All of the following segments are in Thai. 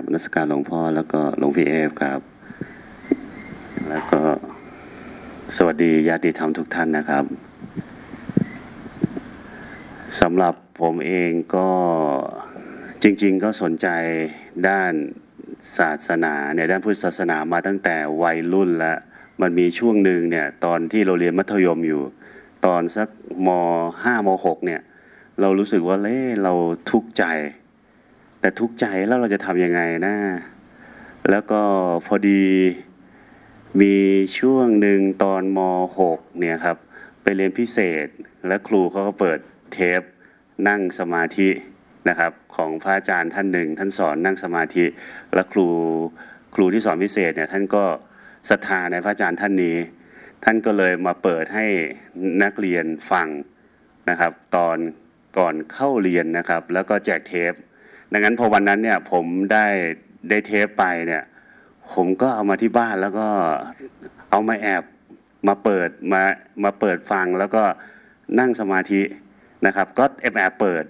บนมัสการหลวงพ่อแล้วก็หลวงพี่เอฟครับ แล้วก็สวัสดีญาติธรรมทุกท่านนะครับสำหรับผมเองก็จริง ๆ ก็สนใจด้านศาสนาเนี่ยด้านพุทธศาสนามาตั้งแต่วัยรุ่นล้วมันมีช่วงหนึ่งเนี่ยตอนที่เราเรียนมัธยมอยู่ ตอนสักมห้ามหกเนี่ยเรารู้สึกว่าเล่เราทุกข์ใจ แต่ทุกข์ใจแล้วเราจะทำยังไงนะ แล้วก็พอดีมีช่วงหนึ่งตอนมหกเนี่ยครับ ไปเรียนพิเศษ และครูเขาก็เปิดเทปนั่งสมาธินะครับของพระอาจารย์ท่านหนึ่ง ท่านสอนนั่งสมาธิ และครูครูที่สอนพิเศษเนี่ยท่านก็ศรัทธาในพระอาจารย์ท่านนี้ ท่านก็เลยมาเปิดให้นักเรียนฟังนะครับ ตอนก่อนเข้าเรียนนะครับ แล้วก็แจกเทป ดังนั้นพอวันนั้นเนี่ยผมได้ได้เทปไปเนี่ย ผมก็เอามาที่บ้านแล้วก็เอามาแอบมาเปิดมามาเปิดฟังแล้วก็นั่งสมาธินะครับ ก็แอบแอบเปิด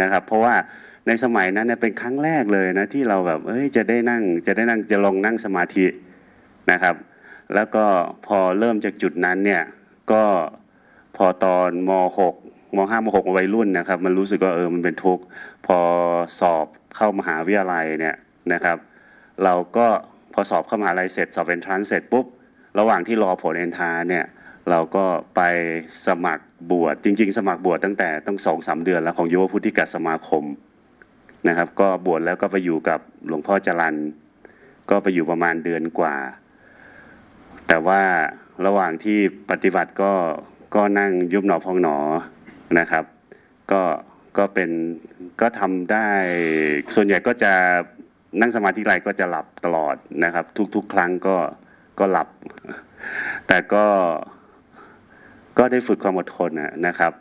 นะครับ เพราะว่าในสมัยนั้นเนี่ยเป็นครั้งแรกเลยนะที่เราแบบเอ้ยจะได้นั่งจะได้นั่งจะลองนั่งสมาธินะครับ แล้วก็พอเริ่มจากจุดนั้นเนี่ยก็พอตอนม .6 ม .5 ม .6 วัยรุ่นนะครับ มันรู้สึกว่าเออมันเป็นทุกข์พอสอบเข้ามหาวิทยาลัยเนี่ยนะครับ เราก็พอสอบเข้ามหาลัยเสร็จสอบเอนทรานเสร็จปุ๊บระหว่างที่รอผลเอนทาเนี่ยเราก็ไปสมัครบวชจริง ๆ สมัครบวชตั้งแต่ตั้งสองสามเดือนแล้วของยุวพุทธิกัสมาคมนะครับ ก็บวชแล้วก็ไปอยู่กับหลวงพ่อจรันก็ไปอยู่ประมาณเดือนกว่า แต่ว่าระหว่างที่ปฏิบัติก็ก็นั่งยุบหนอพองหนอ นะครับ ก็ก็เป็นก็ทำได้ส่วนใหญ่ก็จะนั่งสมาธิไรก็จะหลับตลอดนะครับ ทุกๆ ครั้งก็ก็หลับ แต่ก็ก็ได้ฝึกความอดทนนะครับ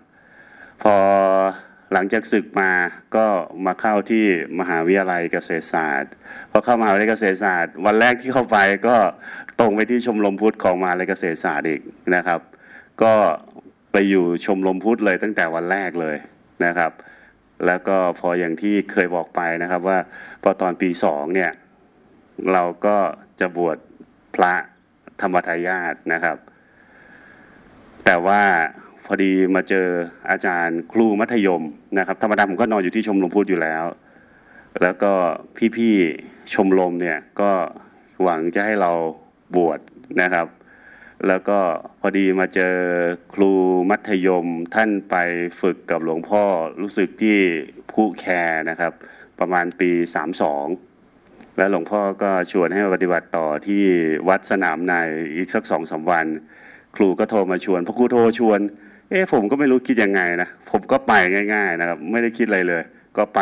พอหลังจากศึกมาก็มาเข้าที่มหาวิทยาลัยเกษตรศาสตร์พอเข้ามหาวิทยาลัยเกษตรศาสตร์ วันแรกที่เข้าไปก็ตรงไปที่ชมรมพุทธของมหาวิทยาลัยเกษตรศาสตร์อีกนะครับ ก็ ไปอยู่ชมรมพุทธเลยตั้งแต่วันแรกเลยนะครับ แล้วก็พออย่างที่เคยบอกไปนะครับว่าพอตอนปีสองเนี่ยเราก็จะบวชพระธรรมทายาทนะครับ แต่ว่าพอดีมาเจออาจารย์ครูมัธยมนะครับ ธรรมดาผมก็นอนอยู่ที่ชมรมพุทธอยู่แล้ว แล้วก็พี่ๆชมรมเนี่ยก็หวังจะให้เราบวชนะครับ แล้วก็พอดีมาเจอครูมัธยมท่านไปฝึกกับหลวงพ่อรู้สึกที่ผู้แคร์นะครับ ประมาณปี 32 แล้วหลวงพ่อก็ชวนให้มาปฏิบัติต่อที่วัดสนามในอีกสักสองสาวัน ครูก็โทรมาชวนพอครูโทรชวน เอ๊ะผมก็ไม่รู้คิดยังไงนะ ผมก็ไปง่าย ๆนะครับ ไม่ได้คิดอะไรเลย ก็ไป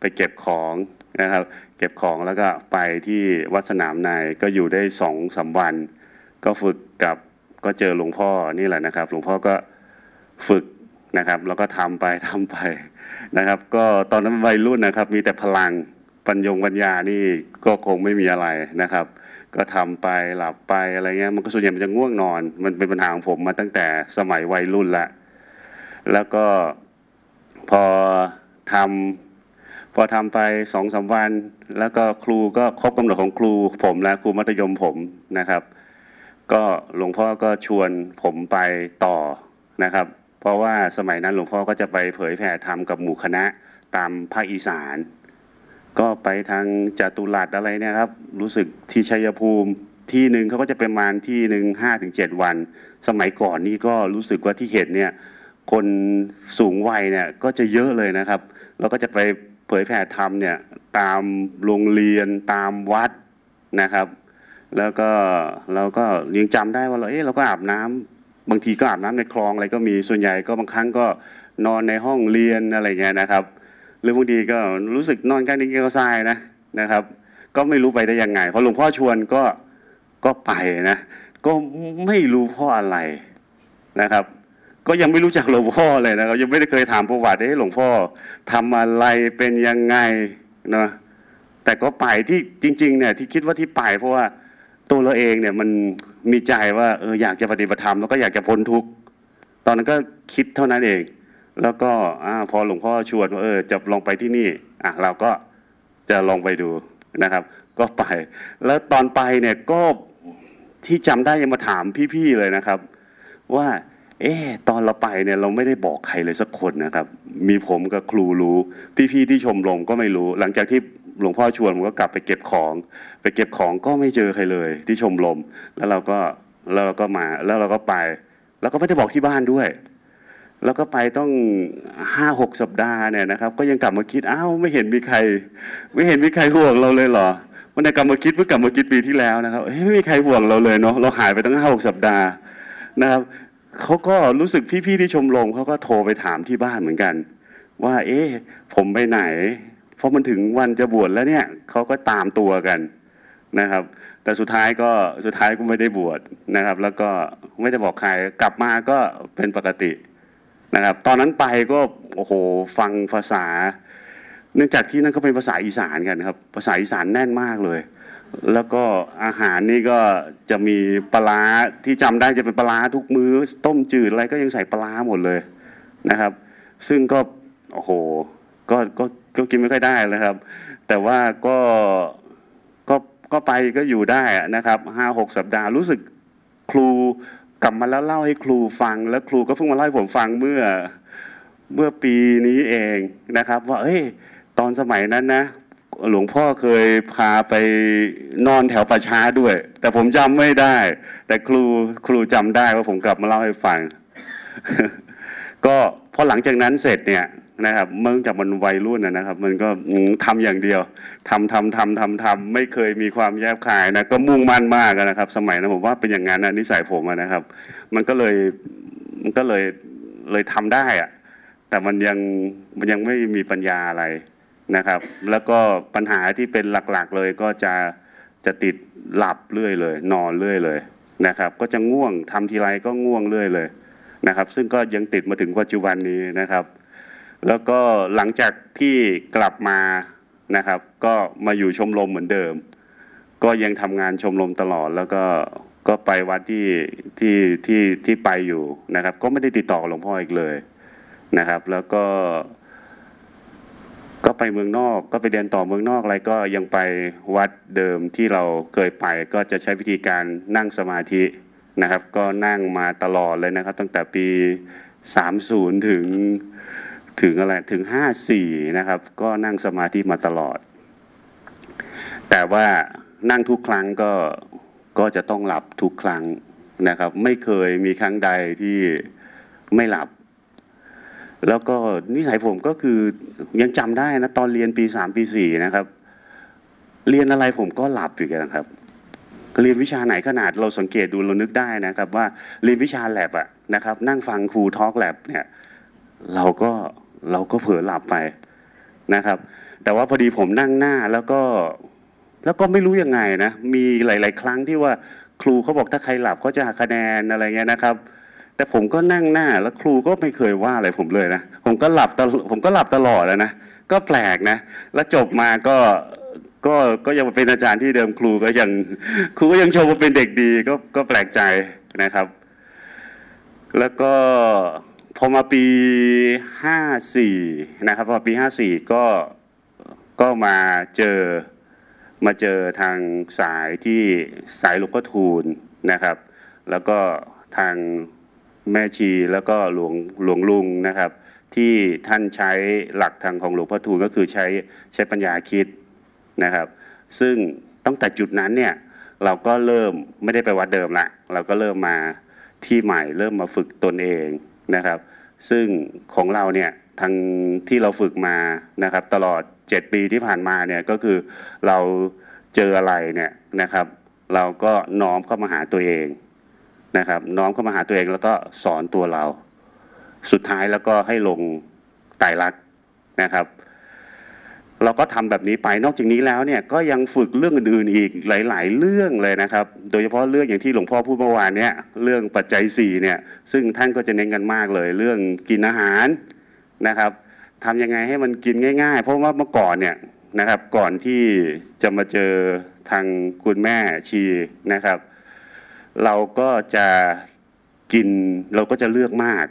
ไปเก็บของนะครับ เก็บของแล้วก็ไปที่วัดสนามในก็อยู่ได้สองสาวัน ก็ฝึกกับก็เจอหลวงพ่อนี่แหละนะครับ หลวงพ่อก็ฝึกนะครับ แล้วก็ทำไปทำไปนะครับ ก็ตอนนั้นวัยรุ่นนะครับ มีแต่พลังปัญญงปัญญานี่ก็คงไม่มีอะไรนะครับ ก็ทำไปหลับไปอะไรเงี้ยมันก็ส่วนใหญ่มันจะง่วงนอน มันเป็นปัญหาของผมมาตั้งแต่สมัยวัยรุ่นละแล้วก็พอทำพอทำไปสองสาวัน แล้วก็ครูก็ครบกำหนดของครูผมแล้วครูมัธยมผมนะครับ ก็หลวงพ่อก็ชวนผมไปต่อนะครับ เพราะว่าสมัยนั้นหลวงพ่อก็จะไปเผยแผ่ธรรมกับหมู่คณะตามภาคอีสาน ก็ไปทางจตุรัสอะไรเนี่ยครับ รู้สึกที่ชัยภูมิที่หนึ่งเขาก็จะประมาณที่หนึ่งห้าถึงเจ็ดวัน สมัยก่อนนี่ก็รู้สึกว่าที่เห็นเนี่ยคนสูงวัยเนี่ยก็จะเยอะเลยนะครับ แล้วก็จะไปเผยแผ่ธรรมเนี่ยตามโรงเรียนตามวัดนะครับ แล้วก็เราก็ยังจำได้ว่าเราเอ๊ะเราก็อาบน้ำบางทีก็อาบน้ำในคลองอะไรก็มีส่วนใหญ่ก็บางครั้งก็นอนในห้องเรียนอะไรเงี้ยนะครับ หรือบางทีก็รู้สึกนอนใกล้นิ้งก็ทรายนะนะครับ ก็ไม่รู้ไปได้ยังไงพอหลวงพ่อชวนก็ก็ไปนะ ก็ไม่รู้เพ่ออะไรนะครับ ก็ยังไม่รู้จักหลวงพ่อเลยนะครับ ยังไม่ได้เคยถามประวัติให้หลวงพ่อทำอะไรเป็นยังไงเนาะแต่ก็ไปที่จริง ๆ เนี่ยที่คิดว่าที่ไปเพราะว่า ตัวเราเองเนี่ยมันมีใจว่าเอออยากจะปฏิบัติธรรมแล้วก็อยากจะพ้นทุกข์ตอนนั้นก็คิดเท่านั้นเอง แล้วก็อพอหลวงพ่อชวนว่าเออจะลองไปที่นี่อะเราก็จะลองไปดูนะครับ ก็ไป แล้วตอนไปเนี่ยก็ที่จำได้ยังมาถามพี่ๆเลยนะครับ ว่า เอ๊ตอนเราไปเนี่ยเราไม่ได้บอกใครเลยสักคนนะครับ มีผมกับครูรู้ พี่ๆที่ชมรมก็ไม่รู้ หลังจากที่หลวงพ่อชวนผมก็กลับไปเก็บของ ไปเก็บของก็ไม่เจอใครเลยที่ชมรมแล้วเราก็แล้วเราก็มาแล้วเราก็ไป แล้วก็ไม่ได้บอกที่บ้านด้วย แล้วก็ไปต้องห้าหกสัปดาห์เนี่ยนะครับ ก็ยังกลับมาคิดอ้าวไม่เห็นมีใคร ไม่เห็นมีใครห่วงเราเลยเหรอมันได้กลับมาคิดเมื่อกลับมาคิดปีที่แล้วนะครับเฮ้ยไม่มีใครห่วงเราเลยเนาะเราหายไปตั้งห้าหกสัปดาห์นะครับเขาก็รู้สึกพี่ๆที่ชมรมเขาก็โทรไปถามที่บ้านเหมือนกัน ว่า เอ๊ะผมไปไหน เพราะมันถึงวันจะบวชแล้วเนี่ยเขาก็ตามตัวกัน นะครับ แต่สุดท้ายก็สุดท้ายก็ไม่ได้บวชนะครับ แล้วก็ไม่ได้บอกใครกลับมาก็เป็นปกตินะครับ ตอนนั้นไปก็โอ้โหฟังภาษา เนื่องจากที่นั่นก็เป็นภาษาอีสานกันครับ ภาษาอีสานแน่นมากเลย แล้วก็อาหารนี่ก็จะมีปลาที่จำได้จะเป็นปลาทุกมื้อ ต้มจืดอะไรก็ยังใส่ปลาหมดเลยนะครับ ซึ่งก็โอ้โหก็ก็ก็กินไม่ค่อยได้เลยครับ แต่ว่าก็ ก็ไปก็อยู่ได้นะครับห้าหกสัปดาห์รู้สึกครูกลับมาแล้วเล่าให้ครูฟัง แล้วครูก็เพิ่งมาเล่าให้ผมฟังเมื่อเมื่อปีนี้เองนะครับ ว่าเอ้ยตอนสมัยนั้นนะ หลวงพ่อเคยพาไปนอนแถวป่าช้าด้วย แต่ผมจำไม่ได้ แต่ครูครูจำได้ว่าผมกลับมาเล่าให้ฟัง ก็พอหลังจากนั้นเสร็จเนี่ย นะครับเมื่อจากมันวัยรุ่นนะครับ มันก็อืมทำอย่างเดียวทำทำทำทำทำไม่เคยมีความแยบคายนะก็มุ่งมั่นมากนะครับ สมัยนั้นผมว่าเป็นอย่างนั้นนะนิสัยผมนะครับ มันก็เลยมันก็เลยเลยทำได้อะแต่มันยังมันยังไม่มีปัญญาอะไรนะครับ แล้วก็ปัญหาที่เป็นหลักๆเลยก็จะจะติดหลับเรื่อยเลย นอนเรื่อยเลยนะครับ ก็จะง่วงทำทีไรก็ง่วงเรื่อยเลยนะครับ ซึ่งก็ยังติดมาถึงปัจจุบันนี้นะครับ แล้วก็หลังจากที่กลับมานะครับ ก็มาอยู่ชมรมเหมือนเดิม ก็ยังทำงานชมรมตลอดแล้วก็ก็ไปวัดที่ที่ที่ที่ไปอยู่นะครับ ก็ไม่ได้ติดต่อหลวงพ่ออีกเลยนะครับ แล้วก็ก็ไปเมืองนอกก็ไปเรียนต่อเมืองนอกอะไรก็ยังไปวัดเดิมที่เราเคยไป ก็จะใช้วิธีการนั่งสมาธินะครับ ก็นั่งมาตลอดเลยนะครับ ตั้งแต่ปี 30 ถึง ถึงอะไรถึงห้าสี่นะครับ ก็นั่งสมาธิมาตลอด แต่ว่านั่งทุกครั้งก็ก็จะต้องหลับทุกครั้งนะครับ ไม่เคยมีครั้งใดที่ไม่หลับ แล้วก็นิสัยผมก็คือยังจำได้นะตอนเรียนปีสามปีสี่นะครับ เรียนอะไรผมก็หลับอยู่กันนะครับเรียนวิชาไหนขนาดเราสังเกตดูเรานึกได้นะครับ ว่าเรียนวิชาแลบอะนะครับ นั่งฟังครูทอล์กแลบเนี่ย เราก็ เราก็เผลอหลับไปนะครับ แต่ว่าพอดีผมนั่งหน้าแล้วก็แล้วก็ไม่รู้ยังไงนะ มีหลาย ๆ ครั้งที่ว่าครูเขาบอกถ้าใครหลับเขาจะหักคะแนนอะไรเงี้ยนะครับ แต่ผมก็นั่งหน้าแล้วครูก็ไม่เคยว่าอะไรผมเลยนะผมก็หลับตลผมก็หลับตลอดแล้วนะก็แปลกนะ แล้วจบมาก็ก็ก็ยังเป็นอาจารย์ที่เดิมครูก็ยังครูก็ยังชมว่าเป็นเด็กดีก็ก็แปลกใจนะครับ แล้วก็ พอมาปีห้าสี่นะครับ พอปีห้าสี่ก็ก็มาเจอมาเจอทางสายที่สายหลวงพ่อทูลนะครับ แล้วก็ทางแม่ชีแล้วก็หลวงหลวงลุงนะครับ ที่ท่านใช้หลักทางของหลวงพ่อทูลก็คือใช้ใช้ปัญญาคิดนะครับ ซึ่งตั้งแต่จุดนั้นเนี่ยเราก็เริ่มไม่ได้ไปวัดเดิมละเราก็เริ่มมาที่ใหม่เริ่มมาฝึกตนเอง นะครับ ซึ่งของเราเนี่ยทางที่เราฝึกมานะครับ ตลอด 7 ปีที่ผ่านมาเนี่ยก็คือเราเจออะไรเนี่ยนะครับ เราก็น้อมเข้ามาหาตัวเองนะครับ น้อมเข้ามาหาตัวเองแล้วก็สอนตัวเรา สุดท้ายแล้วก็ให้ลงไตรลักษณ์นะครับ เราก็ทำแบบนี้ไปนอกจากนี้แล้วเนี่ยก็ยังฝึกเรื่องอื่นๆอีกหลาย ๆ เรื่องเลยนะครับ โดยเฉพาะเรื่องอย่างที่หลวงพ่อพูดเมื่อวานเนี่ยเรื่องปัจจัยสี่เนี่ยซึ่งท่านก็จะเน้นกันมากเลย เรื่องกินอาหารนะครับทำยังไงให้มันกินง่าย ๆ เพราะว่าเมื่อก่อนเนี่ยนะครับก่อนที่จะมาเจอทางคุณแม่ชีนะครับ เราก็จะกินเราก็จะเลือกมาก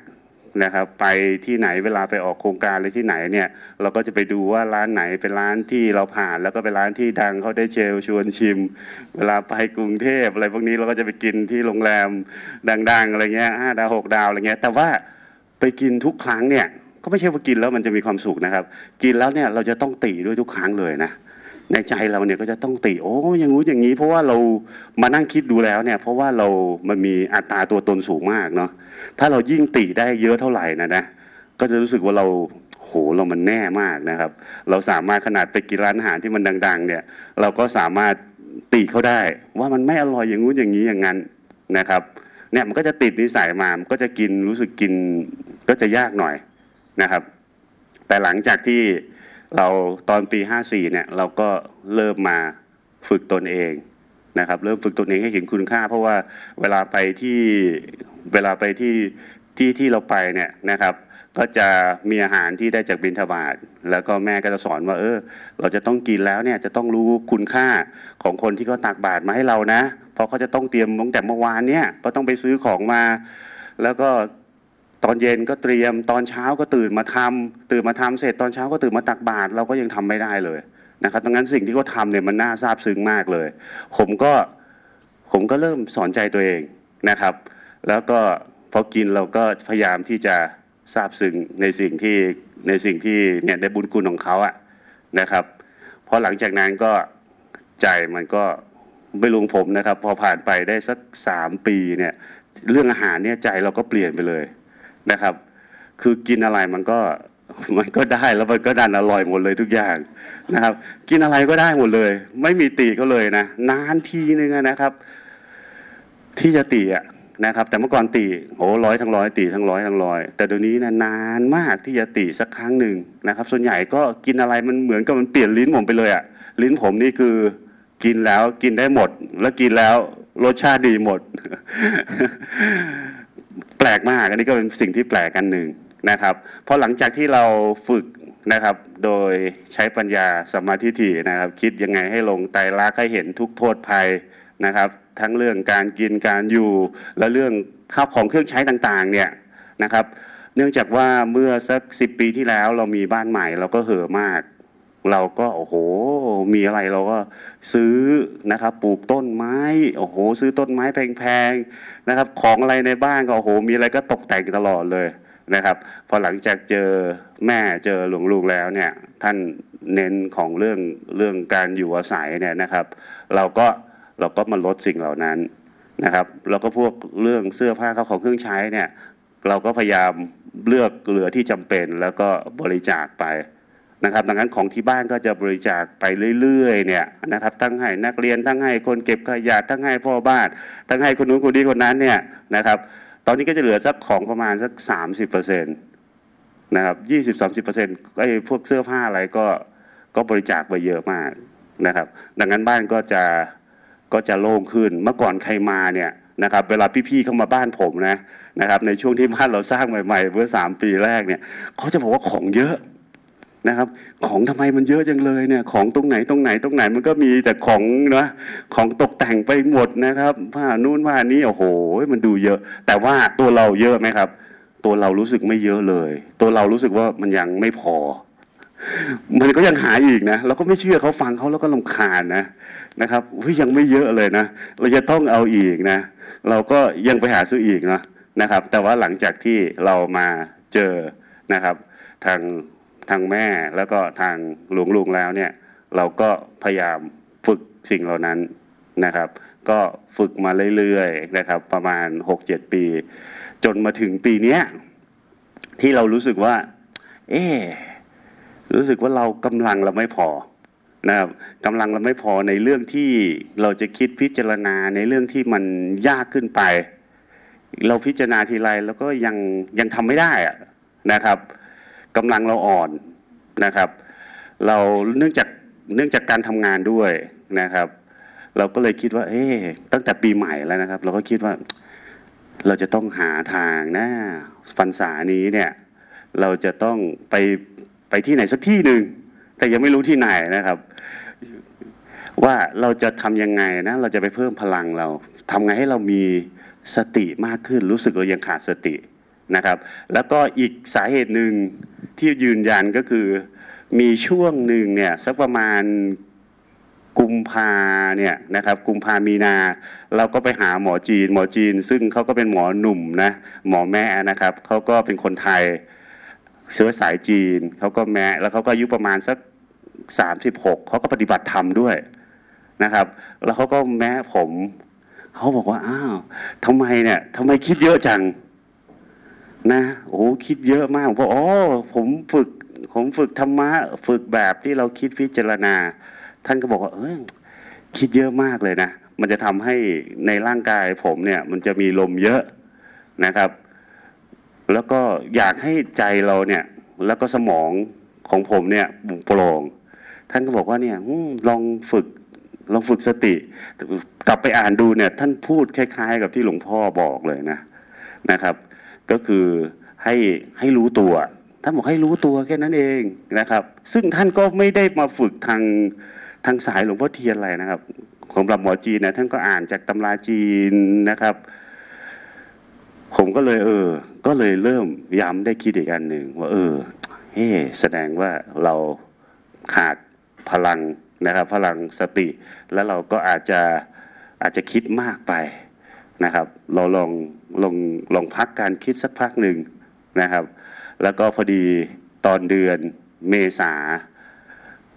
นะครับไปที่ไหนเวลาไปออกโครงการอะไรที่ไหนเนี่ยเราก็จะไปดูว่าร้านไหนเป็นร้านที่เราผ่าน แล้วก็เป็นร้านที่ดังเขาได้เชลชวนชิม เวลาไปกรุงเทพอะไรพวกนี้เราก็จะไปกินที่โรงแรมดังๆอะไรเงี้ยห้าดาวหกดาวอะไรเงี้ยแต่ว่าไปกินทุกครั้งเนี่ยก็ไม่ใช่ว่ากินแล้วมันจะมีความสุขนะครับ กินแล้วเนี่ยเราจะต้องตีด้วยทุกครั้งเลยนะ ในใจเราเนี่ยก็จะต้องตีโอ้อยังงู้นอย่างนี้ เพราะว่าเรามานั่งคิดดูแล้วเนี่ย เพราะว่าเรามันมีอัตราตัวตนสูงมากเนาะถ้าเรายิ่งตีได้เยอะเท่าไหร่นะนะก็จะรู้สึกว่าเราโหเรามันแน่มากนะครับ เราสามารถขนาดไปกินร้านอาหารที่มันดัง ๆ เนี่ย เราก็สามารถตีเขาได้ ว่ามันไม่อร่อยอย่างงู้นอย่างนี้อย่างนั้นนะครับ เนี่ยมันก็จะติดนิสัยมามันก็จะกินรู้สึกกินก็จะยากหน่อยนะครับ แต่หลังจากที่ เราตอนปี 54 เนี่ยเราก็เริ่มมาฝึกตนเองนะครับเริ่มฝึกตนเองให้เห็นคุณค่า เพราะว่าเวลาไปที่เวลาไปที่ที่ที่เราไปเนี่ยนะครับ ก็จะมีอาหารที่ได้จากบิณฑบาตแล้วก็แม่ก็จะสอนว่า เออ เราจะต้องกินแล้วเนี่ยจะต้องรู้คุณค่าของคนที่เขาตักบาตรมาให้เรานะเพราะเขาจะต้องเตรียมตั้งแต่เมื่อวานเนี่ยก็ต้องไปซื้อของมา แล้วก็ ตอนเย็นก็เตรียม ตอนเช้าก็ตื่นมาทำตื่นมาทำเสร็จตอนเช้าก็ตื่นมาตักบาตรเราก็ยังทำไม่ได้เลยนะครับดังนั้นสิ่งที่เขาทำเนี่ยมันน่าซาบซึ้งมากเลย ผมก็ผมก็เริ่มสอนใจตัวเองนะครับ แล้วก็พอกินเราก็พยายามที่จะซาบซึ้งในสิ่งที่ในสิ่งที่เนี่ยในบุญคุณของเขาอะนะครับพอหลังจากนั้นก็ใจมันก็ไม่ลงผมนะครับ พอผ่านไปได้สักสามปีเนี่ยเรื่องอาหารเนี่ยใจเราก็เปลี่ยนไปเลย นะครับ คือกินอะไรมันก็มันก็ได้แล้วมันก็ดันอร่อยหมดเลยทุกอย่างนะครับ กินอะไรก็ได้หมดเลย ไม่มีตีก็เลยนะนานทีนึงนะครับ ที่จะตีอะนะครับ แต่เมื่อก่อนตีโอ้ร้อยทั้งร้อยตีทั้งร้อยทั้งร้อยแต่เดี๋ยวนี้นะนานมากที่จะตีสักครั้งหนึ่งนะครับ ส่วนใหญ่ก็กินอะไรมันเหมือนกับมันเปลี่ยนลิ้นผมไปเลยอะลิ้นผมนี่คือกินแล้วกินได้หมด แล้วกินแล้วรสชาติดีหมด แปลกมากอันนี้ก็เป็นสิ่งที่แปลกกันหนึ่งนะครับเพราะหลังจากที่เราฝึกนะครับ โดยใช้ปัญญาสมาธิถี่นะครับ คิดยังไงให้ลงไตรลักษณ์ให้เห็นทุกโทษภัยนะครับ ทั้งเรื่องการกินการอยู่ และเรื่องข้าวของเครื่องใช้ต่างๆเนี่ยนะครับ เนื่องจากว่าเมื่อสักสิปีที่แล้วเรามีบ้านใหม่เราก็เห่อมาก เราก็โอ้โห มีอะไรเราก็ซื้อนะครับ ปลูกต้นไม้โอ้โห ซื้อต้นไม้แพงๆนะครับ ของอะไรในบ้านก็โอ้โห มีอะไรก็ตกแต่งตลอดเลยนะครับ พอหลังจากเจอแม่เจอหลวงลูกแล้วเนี่ยท่านเน้นของเรื่องเรื่องการอยู่อาศัยเนี่ยนะครับ เราก็เราก็มาลดสิ่งเหล่านั้นนะครับ แล้วก็พวกเรื่องเสื้อผ้าเข้าของเครื่องใช้เนี่ย เราก็พยายามเลือกเหลือที่จำเป็นแล้วก็บริจาคไป นะครับดังนั้นของที่บ้านก็จะบริจาคไปเรื่อยๆเนี่ยนะครับทั้งให้นักเรียนทั้งให้คนเก็บขยะทั้งให้พ่อบ้าน ทั้งให้คนนู้นคนนี้คนนั้นเนี่ยนะครับตอนนี้ก็จะเหลือสักของประมาณสักสามสิบเปอร์เซ็นต์นะครับยี่สิบสามสิบเปอร์เซ็นต์ไอ้พวกเสื้อผ้าอะไรก็ก็บริจาคไปเยอะมากนะครับ ดังนั้นบ้านก็จะก็จะโล่งขึ้นเมื่อก่อนใครมาเนี่ยนะครับเวลาพี่ๆเข้ามาบ้านผมนะนะครับในช่วงที่บ้านเราสร้างใหม่ ๆ เมื่อสามปีแรกเนี่ยเขาจะบอกว่าของเยอะ นะครับ ของทำไมมันเยอะจังเลยเนี่ย ของตรงไหนตรงไหนตรงไหนมันก็มีแต่ของนะของตกแต่งไปหมดนะครับผ้านู่นผ้านี้โอ้โห มันดูเยอะ แต่ว่าตัวเราเยอะไหมครับ ตัวเรารู้สึกไม่เยอะเลย ตัวเรารู้สึกว่ามันยังไม่พอ มันก็ยังหาอีกนะเราก็ไม่เชื่อเขาฟังเขาแล้วก็ลำคาญนะนะครับยังไม่เยอะเลยนะเราจะต้องเอาอีกนะ เราก็ยังไปหาซื้ออีกนะนะครับ แต่ว่าหลังจากที่เรามาเจอนะครับ ทาง ทางแม่แล้วก็ทางหลวงลุงแล้วเนี่ยเราก็พยายามฝึกสิ่งเหล่านั้นนะครับ ก็ฝึกมาเรื่อยๆนะครับ ประมาณหกเจ็ดปี จนมาถึงปีนี้ที่เรารู้สึกว่า เอ๊รู้สึกว่าเรากำลังเราไม่พอนะครับกำลังเราไม่พอในเรื่องที่เราจะคิดพิจารณาในเรื่องที่มันยากขึ้นไป เราพิจารณาทีไรแล้วก็ยังยังทำไม่ได้อะนะครับ กำลังเราอ่อนนะครับ เราเนื่องจากเนื่องจากการทำงานด้วยนะครับ เราก็เลยคิดว่า เอ๊ตั้งแต่ปีใหม่แล้วนะครับ เราก็คิดว่า เราจะต้องหาทางนะฟันษานี้เนี่ย เราจะต้องไปไปที่ไหนสักที่หนึ่งแต่ยังไม่รู้ที่ไหนนะครับ ว่าเราจะทำยังไงนะ เราจะไปเพิ่มพลังเราทำไงให้เรามีสติมากขึ้น รู้สึกเรายังขาดสติ นะครับ แล้วก็อีกสาเหตุหนึ่งที่ยืนยันก็คือ มีช่วงหนึ่งเนี่ยสักประมาณกุมภาเนี่ยนะครับกุมภามีนา เราก็ไปหาหมอจีน หมอจีน ซึ่งเขาก็เป็นหมอหนุ่มนะหมอแม่นะครับเขาก็เป็นคนไทยเชื้อสายจีนเขาก็แม่แล้วเขาก็อายุประมาณสักสามสิบหกเขาก็ปฏิบัติธรรมด้วยนะครับ แล้วเขาก็แม่ผมเขาบอกว่าอ้าวทำไมเนี่ยทำไมคิดเยอะจัง นะโอ้คิดเยอะมากผมบอกอ๋อผมฝึกผมฝึกธรรมะฝึกแบบที่เราคิดพิจารณา ท่านก็บอกว่า เออคิดเยอะมากเลยนะมันจะทำให้ในร่างกายผมเนี่ย มันจะมีลมเยอะนะครับ แล้วก็อยากให้ใจเราเนี่ย แล้วก็สมองของผมเนี่ยบุโปร่งท่านก็บอกว่าเนี่ยลองฝึกลองฝึกสติ กลับไปอ่านดูเนี่ย ท่านพูดคล้าย ๆ กับที่หลวงพ่อบอกเลยนะนะครับ ก็คือให้ให้รู้ตัวท่านบอกให้รู้ตัวแค่นั้นเองนะครับ ซึ่งท่านก็ไม่ได้มาฝึกทางทางสายหลวงพ่อเทียนอะไรนะครับ ของหลับหมอจีนนะท่านก็อ่านจากตำราจีนนะครับ ผมก็เลยเออ ก็เลยเริ่มย้ำได้คิดอีกอันหนึ่งว่า เออเฮ้แสดงว่าเราขาดพลังนะครับ พลังสติ แล้วเราก็อาจจะอาจจะคิดมากไป นะครับ เราลองลองลองพักการคิดสักพักหนึ่งนะครับ แล้วก็พอดีตอนเดือนเมษา